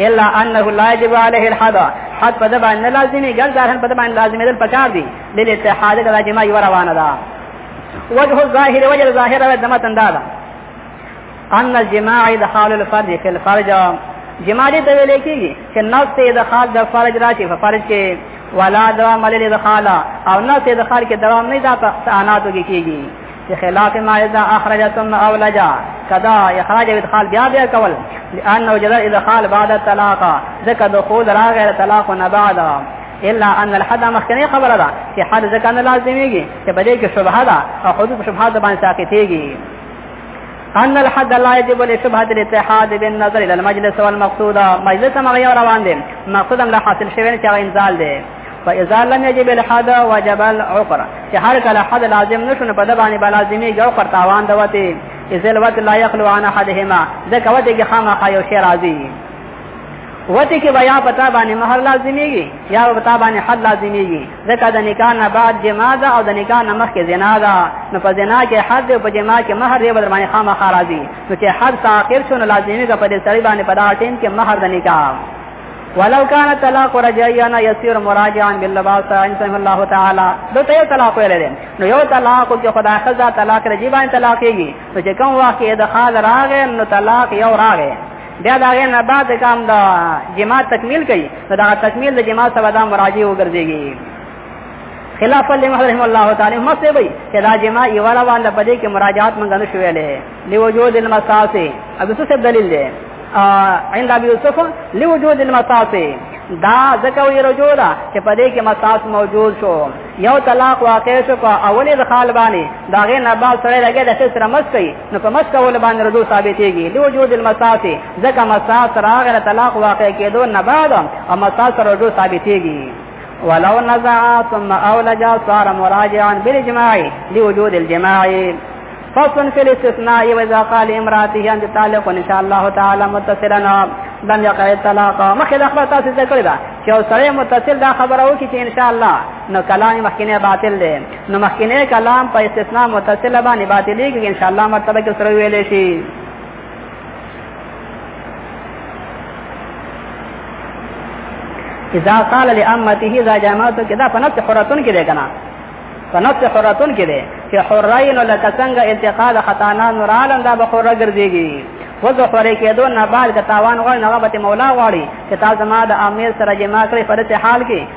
الا انه لا يجب عليه الحد حد په دبا نه لازمي ګل ظاهرا په دبا لازمي دل پکار دي دل اتحاد دا جما یو روانه دا وجه الظاهر وجه الظاهر دا دمه تندا دا ان الجماع دخال الفرد في الفرج جماع دې ته ویل کېږي چې نفس ته دخال د فرج راشي په فرج کې ولا دوام ملل دخالا او نه ته دخال کې دوام نه دا په اناتو کې کېږي چې خلاف ما اذا اخرج ثم اولج کدا اخراج ادخال بیا بیا کول لانه جزاء ادخال بعد الطلاق ذکر دخول راغیر طلاق نه بعد الا ان الحد مخکنه خبره ده چې حد ځکه نه لازميږي چې بلې کې شبهه ده او حدود شبهه ده باندې ساقطيږي ان الحد لا يجب لشبهه الاتحاد بالنظر الى المجلس والمقصود مجلس ما غير روان دي مقصود هم لا حاصل شوی چې انزال دي فاذا لم يجب الحد وجب العقر چې هر کله حد لازم نشونه په دبانې به لازمي یو پر تاوان دوته اذا الوقت لا يخلو عن احدهما ذکه وته کې خامخا یو شی راځي وته کې بیا پتا باندې مہر لازميږي یا پتا باندې حد لازميږي ځکه د نکاح نه بعد جما ده او د نکاح نه مخکې زنا ده نو په زنا کې حد او په جما کې مہر دی بدر باندې خامخا راځي نو چې حد ساقر شو نو لازمي ده په دې سړي باندې په دا ټیم کې مہر د نکاح ولو كان طلاق رجعينا يسير مراجعا باللباس ان شاء الله تعالی دو ته طلاق ویل دي نو یو طلاق کې خدا خزا طلاق رجعي باندې طلاق کیږي نو چې کوم واقع د خال راغې نو طلاق یو راغې بیا دا غي نه بعد کام دا جما تکمیل کړي دا تکمیل د جما سره دا مراجعه وګرځيږي خلاف لمحمد رحم الله تعالی مسته وي چې دا جما یو را باندې پدې کې مراجعات مونږ نه شوېلې لوجود المساسه ابو څه دلیل دی عند ابي يوسف لوجود المساسه دا ځکه وی رجوع ده چې په دې کې مساس موجود شو یو طلاق واقع شو په اولې د خال باندې دا غي نه بعد سره لګي د سره مس کوي نو په مس کول باندې رجوع ثابتېږي د وجود المساس ځکه مساس راغله طلاق واقع کېدو نه بعد او مساس رجوع ثابتېږي ولو نزع ثم اولج صار مراجعا بالاجماع لوجود الجماع فصل في الاستثناء واذا قال امراته انت طالق ان شاء الله تعالى متصلا لم يقع الطلاق مخه د خپل تاسو ذکر دا چې سره متصل دا خبره وکړي چې ان شاء الله نو کلام مخکنه باطل دی نو مخکینه کلام په استثناء متصل باندې باطلېږي ان شاء الله مرتبه کې سره ویلې شي اذا قال لامته اذا جماعت کدا په نفس حرتون کې ده کنه په نفس حرتون کې ده چې حرین لک څنګه انتقال خطانا نورالن دا به حره ګرځيږي وځو خورې کېدو نه بعد کتاوان غوړ نه به مولا غواړي چې تاسو ما د امیر سره جما کړی په دې حال کې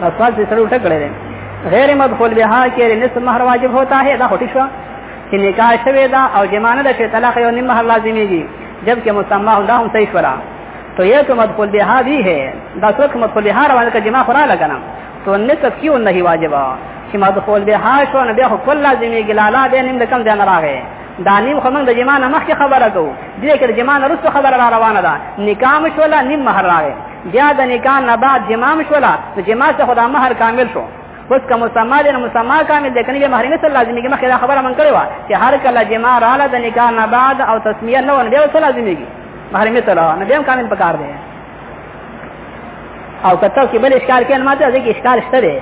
سوال سے سر اٹھا کڑے غیر مدخول بها کې نصف مہر واجب ہوتا ہے دا هټی شو چې نکاح شوی دا او جمانه د چې طلاق یو نیم مہر لازمیږي جبکې مسمى دا هم صحیح شورا تو یہ تو مدخول بها دی ہے دا څوک مدخول بها روانه کې جما خورا لګنم تو نصف کیوں نہیں واجب چې مدخول بها شو نه بیا خپل لازمیږي لالا به نیم د کم ځای نه راغی دا نیم خو موږ د جما نه مخکې خبره کوو دې کې د جما نه وروسته خبره را روانه ده نکاح مشوله نیم مهر راغی بیا د نکاح نه بعد جما مشوله نو جما څخه دا مهر کامل شو اوس که مسما دی نو مسما کامل دی کنه مهر نه سره لازمي کې مخکې دا خبره مونږ کړې وه چې هر کله جما رااله د نکاح نه بعد او تسمیه نه ونه بیا څه لازمي کې مهر نه سره نه بیا کامل پکار دی او کته کې بل اشکال کې نه ماته ځکه اشکال شته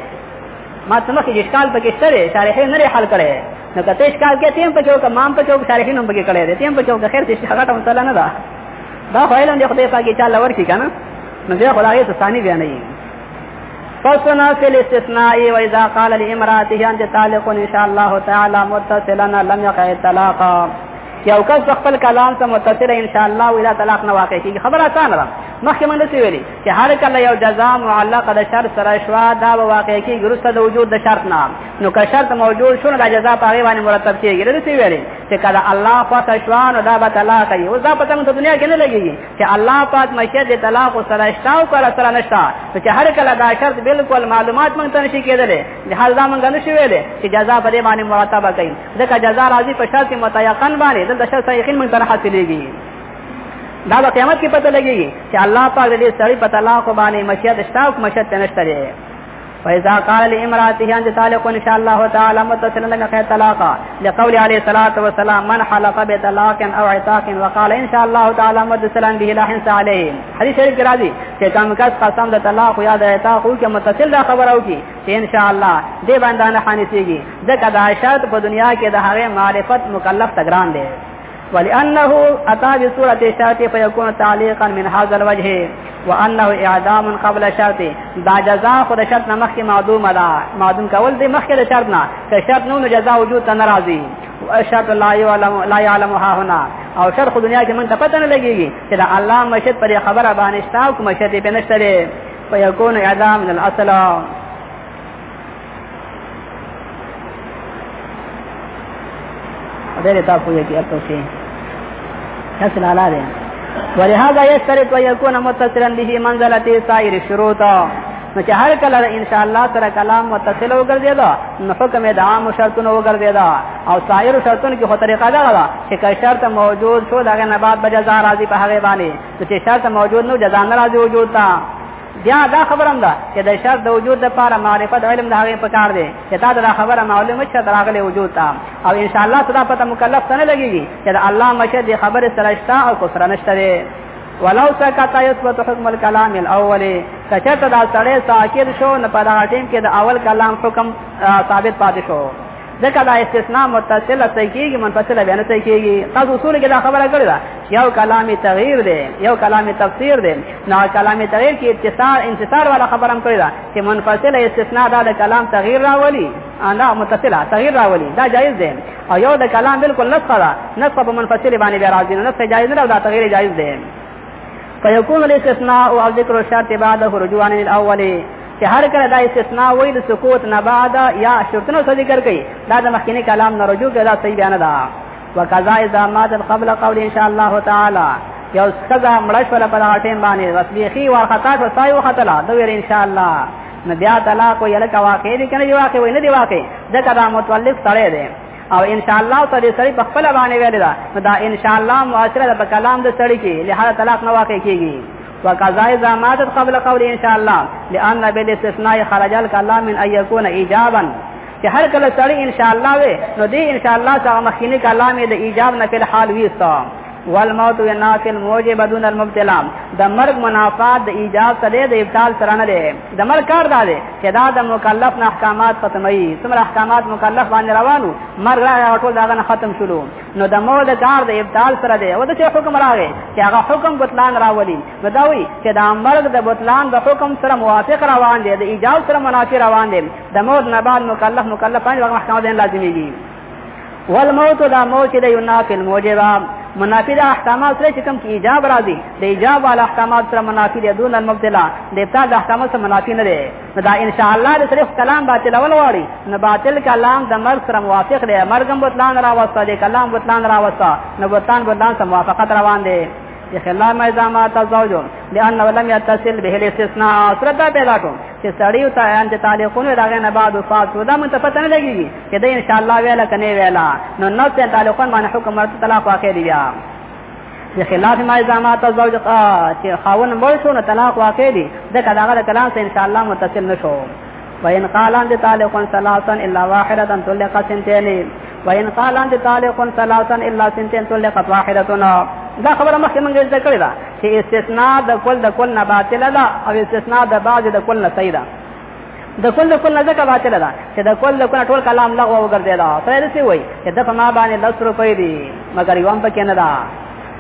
ما څه مخکې اشکال پکې شته دی شارحین نه حل کړی نو که ته اشکال کې تیم پکې وکړه مام پکې وکړه شارحین هم پکې کړی دی تیم پکې وکړه خیر چې هغه ته مسله نه ده دا خو علم دی خدای پاک یې چاله ورکړي که نه نو بیا خو د هغې څه ثاني بیا نه وي فصنا في الاستثناء واذا قال لامراته انت طالق ان شاء الله تعالى متصلا لم يقع الطلاق یو کس خپل کلام ته متصل ان شاء الله ولا طلاق نه واقع کیږي خبره اسانه ده مخکې موږ څه ویلي چې هر کله یو جزاء معلقه د شرط سره شوا دا به واقع کیږي ورسته د وجود د شرط نه نو که شرط موجود شو نو د جزاء په هغه باندې مرتب کیږي د څه ویلې چې کله الله پاک شوا نو دا به طلاق یې او دا په تم دنیا کې نه لګي چې الله پاک مشه د طلاق سره شتا او کړه سره نشتا چې هر کله دا شرط بالکل معلومات مونږ ته نشي کېدلې د حال دا مونږ نشي ویلې چې جزاء په دې باندې مرتب کړي ځکه جزاء راځي په شرط متيقن باندې د شرط یقین مونږ ته حاصلېږي دا د قیامت کې پته لګيږي چې الله پاک دې سړی په طلاق باندې مشیت شتا او مشیت نشته دی فإذا قال لامرأته أنت طالق إن شاء الله تعالى متصلا لم يقع طلاقا لقول عليه الصلاة والسلام من حلف بطلاق أو عتاق وقال إن شاء الله تعالى متصلا به لا حنس عليه حديث شريف کې راځي چې کوم کس قسم د طلاق یا د عتاق او کې متصل دا خبره وکي چې ان شاء الله دې باندې نه حانسيږي ځکه دا شرط په دنیا کې د هغه معرفت مکلف تګران دی ولانه اتى بصوره الشرط فيكون تعليقا من هذا الوجه وانه اعدام قبل الشرط دا جزاء خود شرط نه مخکې معدوم ده معدوم کول دی مخکې د شرط نه که شرط نو جزاء وجود ته ناراضي شرط لا يعلم لا يعلمها هنا او شرط دنیا کې مونږ ته پته نه لګيږي چې دا الله مشهد پر خبره باندې شتا او مشهد په نشته فيكون اعدام من الاصل ډېر تاسو یې کې تاسو یې تاسو لاله دې ولهذا يشترط ان يكون متصلا به منزله سائر الشروط نو چې هر کله ان شاء الله سره کلام متصل وګرځي دا نو حکم د عام شرطونو وګرځي دا او سایر شرطونو کې خو طریقه دا ده چې که شرط موجود شو دا نه بعد به جزا راځي په هغه باندې چې شرط موجود نو جزا نه راځي وجود تا بیا دا خبره هم ده چې د شرط د وجود لپاره معرفت علم د هغې په کار دی چې تا دا خبره معلومه شي د راغلي وجود ته او ان شاء الله ته پته مکلف ته نه لګيږي چې د الله مشه دې خبره سره شته او کو سره نشته دی ولو سکت یثبت حکم الكلام الاول کچته دا سړی ساکت شو نه په دا ټیم کې د اول کلام حکم ثابت پاتې شو ځکه دا استثناء متصل صحیح کیږي منفصل بیا نه صحیح کیږي تاسو اصول کې دا خبره کړې ده یو کلام تغییر دی یو کلام تفسیر دی نو کلام تغییر کې اتصال انتصار والا خبره هم کړې ده چې منفصل استثناء دا د کلام تغییر راولي انا متصله تغییر راولي دا جایز دی او یو د کلام بالکل نسخه ده نسخه په منفصل باندې بیا راځي نو نسخه جایز نه ده دا تغییر جایز دی فيكون الاستثناء او ذکر الشرط بعده رجوعا للاول چې هر کله دا استثناء وای د سکوت نه بعد یا شرطونو څخه ذکر کړي دا د مخکینی کلام نه رجوع کړه صحیح بیان ده وکذا اذا مات قبل قول ان شاء الله تعالی یو سزا مړش ولا پر اټیم باندې وسبيخي ور خطا کو سای و خطلا د ویر ان شاء الله نبي تعالی کو یلک واقع دي کنه واقع وي نه دی واقع ځکه دا متولف سره دی او ان شاء الله ته دې سړی په خپل باندې ویل دا دا ان شاء الله معاشره د کلام د سړی کې لهدا طلاق نه واقع کیږي وقضاء اذا ماتت قبل قول ان شاء الله لان بالاستثناء خرج الكلام من ان يكون ايجابا چې هر کله سړی ان شاء الله وي نو دې ان شاء الله څنګه مخینه کلام د ایجاب نه په حال ویستا والموت والناس الموجب دون المبتلا د مرګ منافات د ایجاب سره د ابطال سره نه دی د مرګ کار دا دی چې دا د مکلف نه احکامات ختمي څومره احکامات مکلف باندې روانو مرګ را ټول دا نه ختم شلو نو د مو د کار د ابطال سره دی او د چې حکم راغی چې هغه حکم بطلان راولي نو دا وی چې دا مرګ د بطلان د حکم سره موافق روان دی د ایجاب سره منافي روان دی د مو نه بعد مکلف مکلف باندې محکمه دین لازمي دي والموت دا موت د ينافي الموجب منافي د احکامات سره چې کوم کې ایجاب راځي د ایجاب ول احکامات سره منافي دي دون المبتلا د ابتدا د احکامات سره منافي نه دي دا ان شاء الله د صرف کلام باطل ول واري نه باطل کلام د مرګ سره موافق دی مرګ هم بوتلان را وسته دی کلام بوتلان را وسته نه بوتلان بوتلان سره موافقت روان دی خلاف اذا ما تزوج لان لم يتصل به الاستثناء سره پیدا کوم چې سړی او تعین د تعلقونه راغې نه بعد وفات ودا مونته پته نه لګيږي کده ان شاء الله ویلا کنه ویلا نو نو ته تعلقون باندې حکم مرته طلاق واقع دی بیا د خلاف ما زمات زوج چې خاون مړ شو نو طلاق واقع دی دا کداغه کلام سره ان شاء الله متصل نشو وإن قال أنت طالق ثلاثا إلا واحدة طلق سنتين وإن قال أنت طالق ثلاثا إلا سنتين طلقت واحدة دا خبره مخکې موږ ذکر کړې ده چې استثناء د کل د کل نه باطل ده او استثناء د بعض د کل نه صحیح ده د کل د کل نه ځکه باطل ده چې د کل د کل ټول کلام لغوه وګرځیدا سره دې څه وای چې د فما باندې 10 روپۍ دي مګر یوم پکې نه ده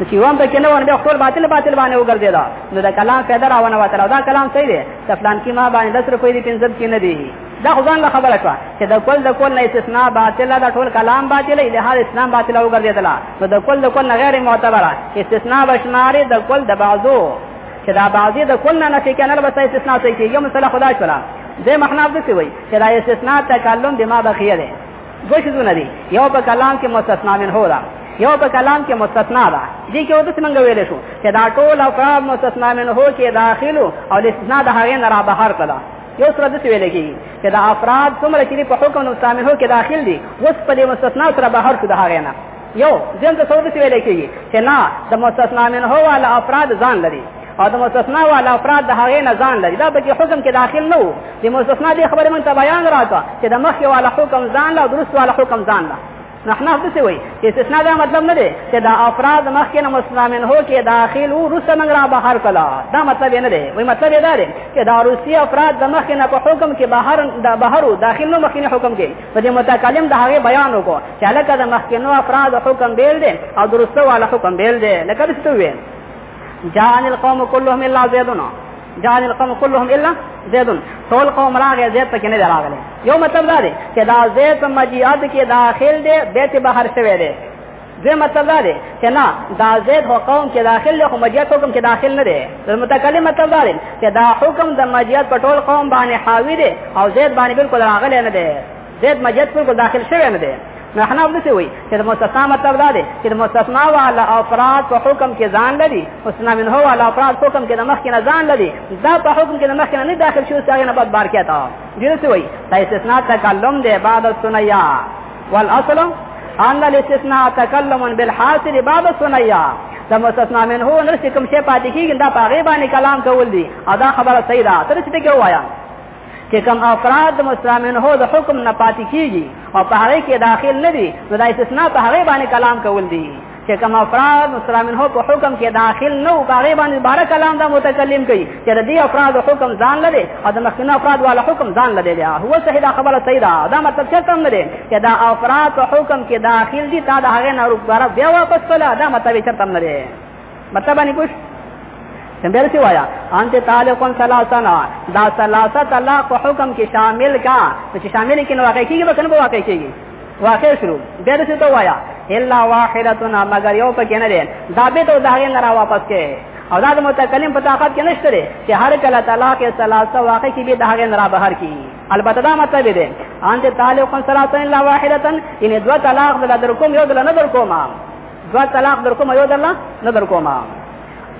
چې یوم پکې نه ونه ټول باطل باطل باندې وګرځیدا نو د کلام پیدا راونه وته دا کلام صحیح دی تفلان کې ما باندې 10 روپۍ دي پنځب کې نه دي دا خدان له خبره شو چې د کل د کل نه استثناء باطل ده ټول کلام باطل دی له اسلام باطل وګرځیدل نو د کل د کل نه غیر معتبره استثناء بشماري د کل د بعضو چې دا بعضی د کل نه نفي کنه بس استثناء ته کېږي یو مثلا خدا شولا دې معنا د څه وای چې دا استثناء تکلم بما بقیه ده دوه شذونه دي یو په کلام کې مستثنا من هو دا یو په کلام کې مستثنا ده دې کې ودس منګ ویل شو چې دا ټول افراد مستثنا من هو کې داخلو او استثناء د هغه نه را بهر کړه یو سره د څه ویل کېږي چې دا افراد څومره چې په حکم نو سامحو کې داخل دي وس په دې مستثنا سره بهر شو د هغه نه یو ځین تصور داسې ویلی کېږي چې نه د مستثنا منه والا افراد ځان لري او د مستثنا والا افراد د هغې نه ځان لري دا پکې حکم کې داخل نه وو د مستثنا دې خبرې مونږ ته بیان راکړه چې د مخکې والا حکم ځان له او درست والا حکم ځان له نو احناف داسې وایي چې استثنا دا مطلب نه دی چې دا افراد مخکې نه مستثنا منه کې داخل وو وروسته موږ را بهر کړه دا مطلب یې نه دی وایي مطلب یې دا دی چې دا روسي افراد د مخکې نه په حکم کې بهر د بهر داخل نو مخکې حکم کې په دې متکلم د هغه بیان وکړو چې لکه د مخکینو افراد حکم بیل دي او درسته والا حکم بیل دي لکه څه وي جان القوم كلهم الا زيدون جان القوم كلهم الا زيدون ټول قوم راغی زید پکې نه راغلی یو مطلب دا دی چې دا زید په مجیات کې داخل دی بیت بهر شوی دی دې مطلب دا دی چې نه دا زید هو قوم کې داخل له مجیت حکم کې داخل نه دی د متکلم مطلب دا دی چې دا حکم د مجیت په ټول قوم باندې حاوی دی او زید باندې بالکل راغلی نه دی زید مجیت بالکل داخل شوی نه دی نو احنا هم څه وایي چې د مستثنا مطلب دا دی چې د مستثنا والا افراد په حکم کې ځان لري مستثنا منه والا افراد په حکم کې د مخ کې نه ځان لري دا په حکم کې د مخ کې نه داخل شو چې هغه نه بعد بار کېتا دې څه وایي دا استثناء تکلم دی بعد السنیا والاصل ان الاستثناء تکلما بالحاصل باب الثنيا د مستثنا من هو نرس کوم شی پاتې کیږي دا په غیبه باندې کلام کول دي ادا خبره صحیح ده تر څه ته وایا چې کوم افراد د مستثنا من هو د حکم نه پاتې کیږي او په هغه کې داخل نه دي نو دا استثناء په هغه باندې کلام کول دي چې کوم افراد مسلمان هو په حکم کې داخل نه او هغه باندې بار کلام دا متکلم کوي چې د دې افراد حکم ځان لري او د مخکنه افراد والا حکم ځان لري بیا هو صحیح دا خبره صحیح ده دا مطلب چې تم لري چې دا افراد په حکم کې داخل دي تا دا هغه نه روبره بیا واپس کړه دا مطلب چې تم لري مطلب باندې کوښښ څنګه سی وایا انت تعلقن ثلاثنا دا ثلاثه طلاق حکم کې شامل کا چې شامل کې نو واقع کیږي به کنه واقع کیږي واقع شروع بیا دې ته وایا الا واحدتنا مگر یو پکې نه دی دا به ته دا نه را واپس کې او دا د متکلم په طاقت کې نشته دی چې هر کله طلاق ثلاثه واقع کې به دا نه را بهر کی البته دا مطلب دی ان ته تعلق ثلاثه الا واحده ان دو طلاق دل در کوم یو دل نه در کوم دو طلاق در کوم یو دل نه در کوم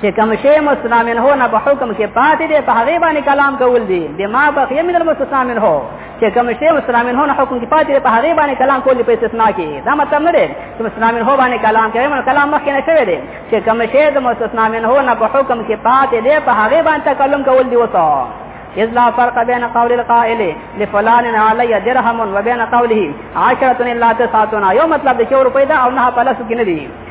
چې کوم شی مستثنا منه نه په حکم کې پاتې دی په هغه باندې کلام کول دی بما بقي من المستثنا منه چې کوم شی مستثنا منه نه حکم کې پاتې دی په هغه باندې کلام کول دی په استثناء کې دا مطلب نه دی چې مستثنا منه باندې کلام کوي نو کلام مخکې نه شوی دی چې کوم شی د مستثنا منه نه په حکم کې پاتې دی په هغه باندې تکلم کول دی وته إذ لا فرق بين قول القائل لفلان علي درهم وبين قوله عشرة إلا تسعتنا يوم مطلب د 100 روپۍ دا او نه په لاسو کې نه دي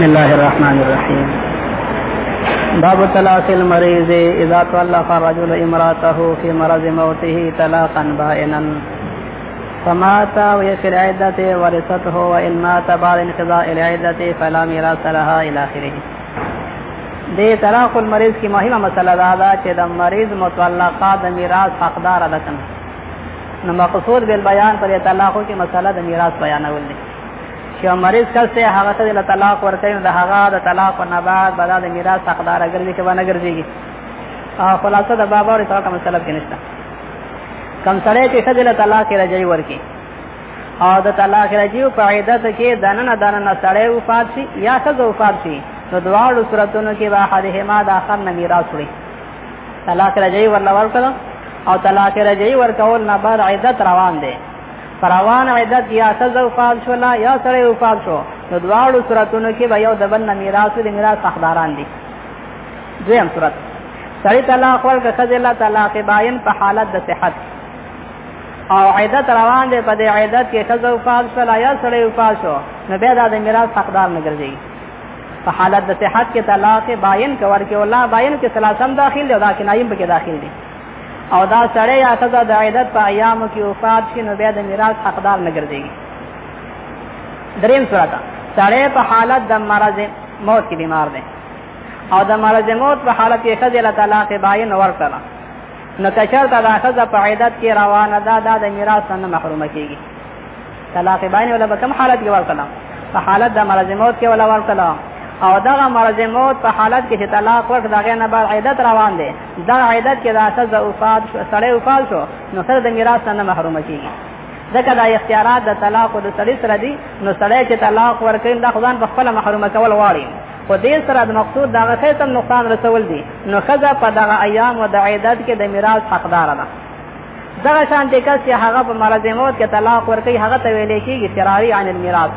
بسم الله الرحمن الرحيم باب طلاق المريض اذا طلق الرجل امراته في مرض موته طلاقا بائنا فمات وهي في العدة ورثته وإن مات بعد انقضاء العدة فلا ميراث لها إلى آخره د طلاق المریض کی مهمه مسله دا ده چې د مریض مطلقه د میراث حقدار ده کنه نو مقصود بل بیان پر طلاق کې مسله د میراث بیانول دي چې مریض کس ته هغه ته د طلاق ورکړي نو د هغه د طلاق نه بعد بعد د میراث حقدار ګرځي کې باندې ګرځيږي او خلاصه د بابا او طلاق مسله کې نشته کم سره چې خدل طلاق راځي ورکی او د طلاق راځي په عیدت کې دنه دنه سره وفات شي یا څه وفات شي نو دواړو صورتونو کې واحده ما د اخر نه میراث وړي طلاق رجعي ورنه ورکړ او طلاق رجعي ورکول نه بعد عدت روان دي روان عدت یا سزا وفات شو لا یا سړی وفات شو نو دواړو صورتونو کې به یو د بل نه میراث د میراث حقداران دي دویم صورت سړی طلاق ورکړ خځه لا طلاق باین په حالت د صحت او عیدت روان دی په دې عیدت کې خزه وفات شو لا یا سړی وفات شو نو بیا د میراث حقدار نه ګرځي په حالت د صحت کې طلاق باین کور کې ولا باین کې ثلاثم داخل دی دا کې نایم به کې داخل دی او دا سړی یا ته د عیدت په ایامو کې وفات شي نو بیا د میراث حقدار نه ګرځي دریم سورته سړی په حالت د مرض موت کې بیمار دی او د مرض موت په حالت کې خځه طلاق باین ورکړه نو کچر ته د خځه په عیدت کې روانه ده دا د میراث نه محروم کیږي طلاق باین ولا په کوم حالت کې ورکړه په حالت د مرض موت کې ولا ورکړه او دغه مرض موت په حالت کې چې طلاق ورک دغه نه بعد عیدت روان دي دا عیدت کې راځه د وفات شو سړی وفات شو نو سره د میراث نه محروم کیږي ځکه دا اختیارات د طلاق او د سړی سره دي نو سړی چې طلاق ورکړي دا خدان په خپل محروم کول واړي خو دې سره د مقصود دغه څه تم نقصان رسول دي نو خزه په دغه ایام او د عیدت کې د میراث حقدار ده دغه شان د کس چې هغه په مرض موت کې طلاق ورکړي هغه ته ویل کېږي فراری عن الميراث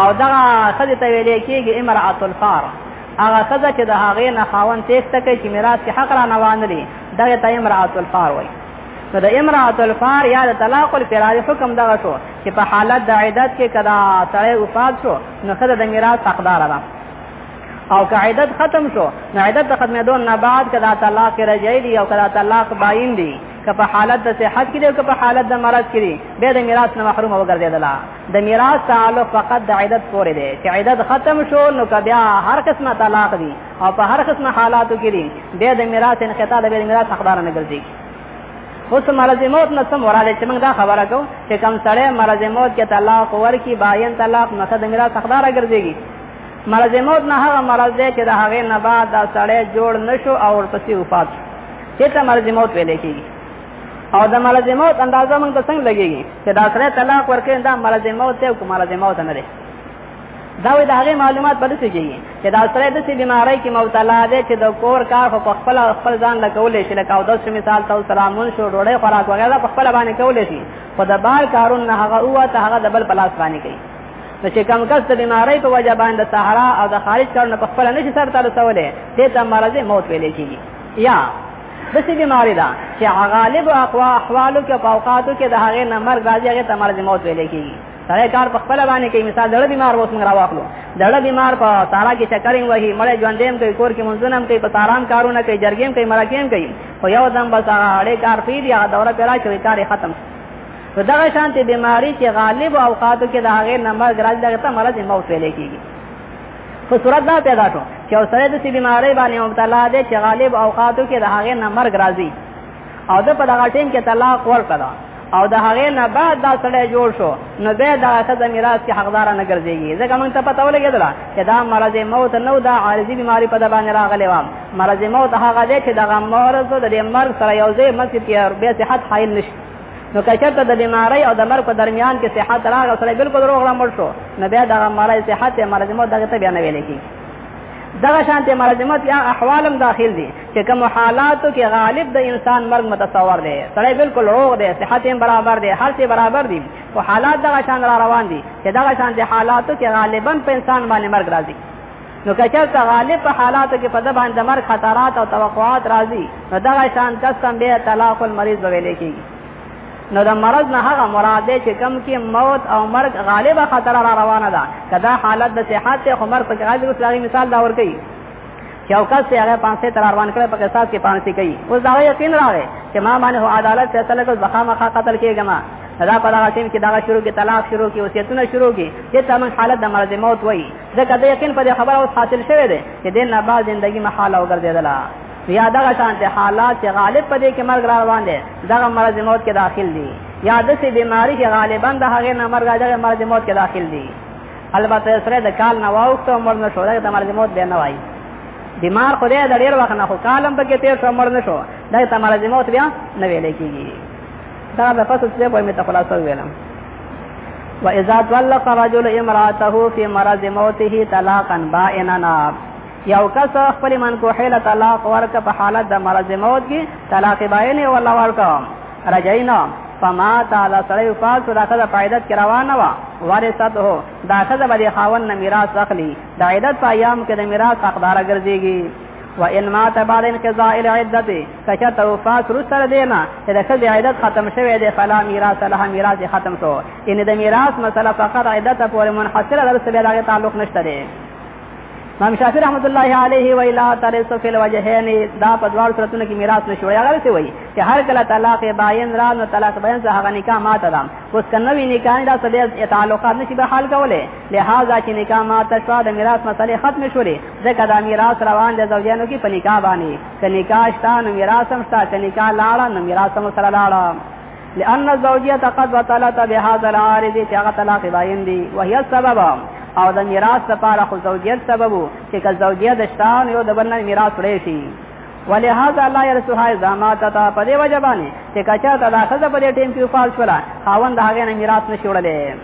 او دغه خځه ته ویل کېږي امرأة الفار هغه خځه چې د هغې نه خاون تېسته کوي چې میراث کې حق را نوان لري دغه ته امرأة الفار وایي نو د امرأة الفار یا د طلاق الفراری حکم دغه شو چې په حالت د عدت کې کدا سړی وفات شو نو خځه د میراث حقدار ده او که عدت ختم شو نو عدت د ختمېدو نه بعد کدا طلاق رجعي دي او کدا طلاق باین دي که په حالت د صحت کې دی او که په حالت د مرض کې دی به د میراث نه محروم وګرځیدل د میراث تعلق فقط د عدد پورې دی چې عدد ختم شو نو بیا هر قسمه طلاق دی او په هر قسمه حالاتو کې دی به د میراث انقطاع د میراث حقدار نه ګرځي اوس مرض موت نه سم وراله چې موږ دا خبره کو چې کم سړی مرض موت کې طلاق ورکی باین طلاق مخه د میراث حقدار ګرځي مرض موت نه هغه مرض دی چې د هغې نه بعد دا سړی جوړ نشو او ورپسې وفات شو دې ته مرض موت ویل کېږي او د مرض موت اندازه موږ ته څنګه لګېږي چې دا سړی طلاق ورکړي دا مرض موت دی او که مرض موت نه دی دا وی د هغې معلومات په دسې کېږي چې دا سړی داسې بیمارۍ کې مبتلا دی چې د کور کار خو په خپله خپل ځان له کولی شي لکه اودس شو مثال ته سلامون شو ډوډۍ خوراک وغیره په خپله باندې کولی شي خو د بار کارونه هغه ووته هغه د بل په لاس باندې کوي نو چې کم کس د بیماری په وجه باندې صحرا او د خارج کارونه په خپل نشي سره تعلق سولې دې ته مرض موت ویل کېږي یا د سې بیماری دا چې غالب اقوا احوالو کې په اوقاتو کې د هغه نه مرګ راځي هغه ته مرض موت ویل کېږي سره کار په خپل باندې کې مثال دړه بیمار ووس موږ راوخلو دړه بیمار په سارا کې چکرې وهي مړ ژوندېم کوي کور کې منځونم کوي په تارام کارونه کوي جرګېم کوي مراکېم کوي خو یو دم بس هغه اړې کار پیډي هغه دوره پیرا چې کار ختم شي په دغه شان ته بیماری چې غالب او اوقاتو کې د هغه نمبر ګرځي دغه ته مرض موت ویل کېږي خو صورت دا پیدا شو چې او سره د سې بیماری باندې مبتلا دی چې غالب او اوقاتو کې د هغه نمبر ګرځي او د په دغه ټیم کې طلاق ورکړه او د هغه نه بعد دا سړی جوړ شو نو به دا خزه میراث کې حقدار نه ګرځيږي ځکه موږ ته پته ولګېدل چې دا مرض موت نو دا عارضي بیماری په د باندې راغلی و مرض موت هغه دی چې دغه مرض د مرګ سره یو ځای مسجد کې به صحت حایل نشي نو کچرته د بیماری او د مرګ په درمیان کې صحت راغله سره بالکل روغ را مړ شو نو بیا دغه مرای صحت یا مرض موت دغه ته بیا نه ویل کیږي دغه شانت مرض موت یا احوالم داخل دي چې کوم حالاتو کې غالب د انسان مرګ متصور دی سره بالکل روغ دی صحت هم برابر دی هر څه برابر دي او حالات دغه شان را روان دي چې دغه شانت حالاتو کې غالبا په انسان باندې مرګ راځي نو که چېرته غالب په حالاتو کې په ده باندې د مرګ خطرات او توقعات راځي نو دغه شان کس هم بیا طلاق المریض به ویلې کېږي نو د مرض نه هغه مراد دی چې کم کې موت او مرګ غالبه خطر را روانه ده که دا حالت د صحت دی خو مرګ په کې راځي اوس هغې مثال دا ورکوي چې او کس هغه پانسې تر روان کړ په قصاص کې پانسې کوي اوس دا یقین راغی چې ما باندې هو عدالت فیصله کوي زخامه خا قتل کېږي ما دا په دغه ټیم کې دا شروع کې طلاق شروع کې وصیتونه شروع کې چې تمن حالت د مرض موت وایي ځکه د یقین په دې خبره اوس حاصل شوی دی چې دین نه بعد زندگی محاله وګرځېدله یا دغه شانت حالات چې غالب په دې کې مرګ را روان دی دغه مرض موت کې داخل دي یا د سې بیماری چې غالبا د هغې نه مرګ دغه مرض موت کې داخل دي البته سره د کال نه واوښته مړ نه شو د مرض موت به نه وایي بیمار خو دې د ډېر وخت نه خو کالم پکې تیر شو مړ نه شو دا ته مرض موت بیا نه ویل کېږي دا د فصل څه په مې ته خلاصو ویلم واذا طلق رجل امراته في مرض موته طلاقا بائنا یو کس خپل من کو حیله طلاق ورک په حالت د مرض موت کې طلاق باین ولا ورک رجینا فما تعالی سره فاس راخه د فائدت کې روانه وا ورثت هو داخه د بلی خاون نه میراث اخلي د عیدت ایام کې د میراث حقدار ګرځيږي وان مات بعد انقضاء العده کچته وفات رسل دینا اذا کله عدت ختم شوه دی فلا میراث له میراث ختم شو ان د میراث مسله فقط عدت پورې منحصره ده سره دغه تعلق نشته دی امام شافعي رحمت الله عليه ویلا ترس فی الوجهین دا په دوار صورتونو کې میراث نشوي هغه څه وایي چې هر کله طلاق باین را نو طلاق باین څه هغه نکاح مات ده اوس کنه وی نکاح دا سبب تعلقات نشي به حال کوله لہذا چې نکاح مات شو د میراث مسلې ختم شولې ځکه دا میراث روان د زوجانو کې په نکاح باندې که نکاح شته نو میراث هم شته که نکاح لاړه نو میراث هم سره لاړه لأن الزوجية قد بطلت بهذا العارض چې هغه طلاق باین دي وهي السبب او د میراث لپاره خو زوجیت سبب چې که زوجیت شتان یو د بنه میراث لري شي ولهذا لا يرثها اذا ماتت په دې وجه باندې چې کچا ته دا خزه په دې ټیم کې فال شولا خاوند هغه نه میراث نشوړلې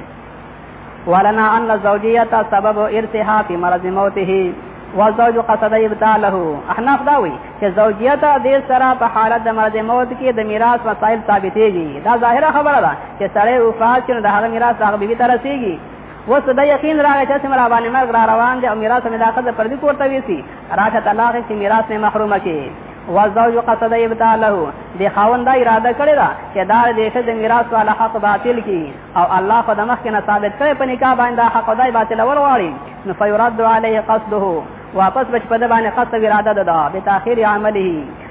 ولنا ان الزوجيه سبب ارثها في مرض موته والزوج قصد ابداله احناف دا وی چې زوجیت د سره په حالت د مرض موت کې د میراث مسائل ثابتېږي دا ظاهره خبره ده چې سړی وفات شنه د هغه میراث هغه بیبي ته رسیږي وس د یقین راغی چې سمرا باندې مرګ را روان دی او میراث مې داخه د پردي کوته ویسي راشه طلاق چې میراث نه محروم کی والزوج قصد ابداله د خاوند اراده کړی دا چې دار دې شه د میراث والا حق باطل کی او الله خو د مخکې نه ثابت کړی په نکاح باندې دا حق خدای باطل ور واړي نو فیرد علیه قصده واپس بچ په د باندې قصد اراده ده دا به تاخير عمله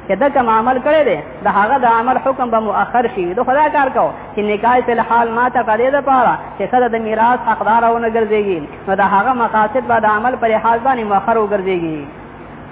چې دا کوم عمل کړی دی د هغه د عمل حکم به مؤخر شي دا خدای کار کو چې نکاح په حال ما ته کړی ده پاره چې سره د میراث حقدارونه ګرځيږي نو د هغه مقاصد به د عمل پر حال باندې مؤخر وګرځيږي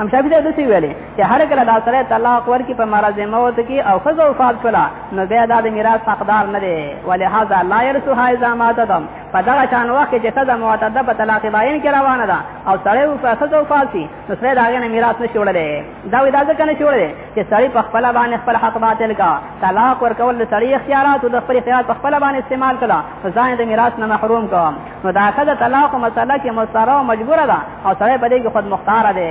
امشابی دا دسی ویلی چې هر کله دا سره طلاق ورکی په مرض موت کې او خزو وفات کلا نو بیا دا د میراث حقدار نه دی ولی هاذا لا يرثها اذا ماتتم په دغه شان وخت چې خزه معتده په طلاق باین کې روانه ده او سړی په خزو وفات شي نو سړی دا غنه میراث نه شوړلې دا وی دا ځکه نه شوړلې چې سړی په خپل باندې خپل حق باطل کا طلاق ورکول د سړی اختیارات او د خپل اختیارات په خپل باندې استعمال کړه ځان د میراث نه محروم کړه نو دا که د طلاق مسله کې مستعاره او مجبوره ده او سړی په دې کې خود مختار دی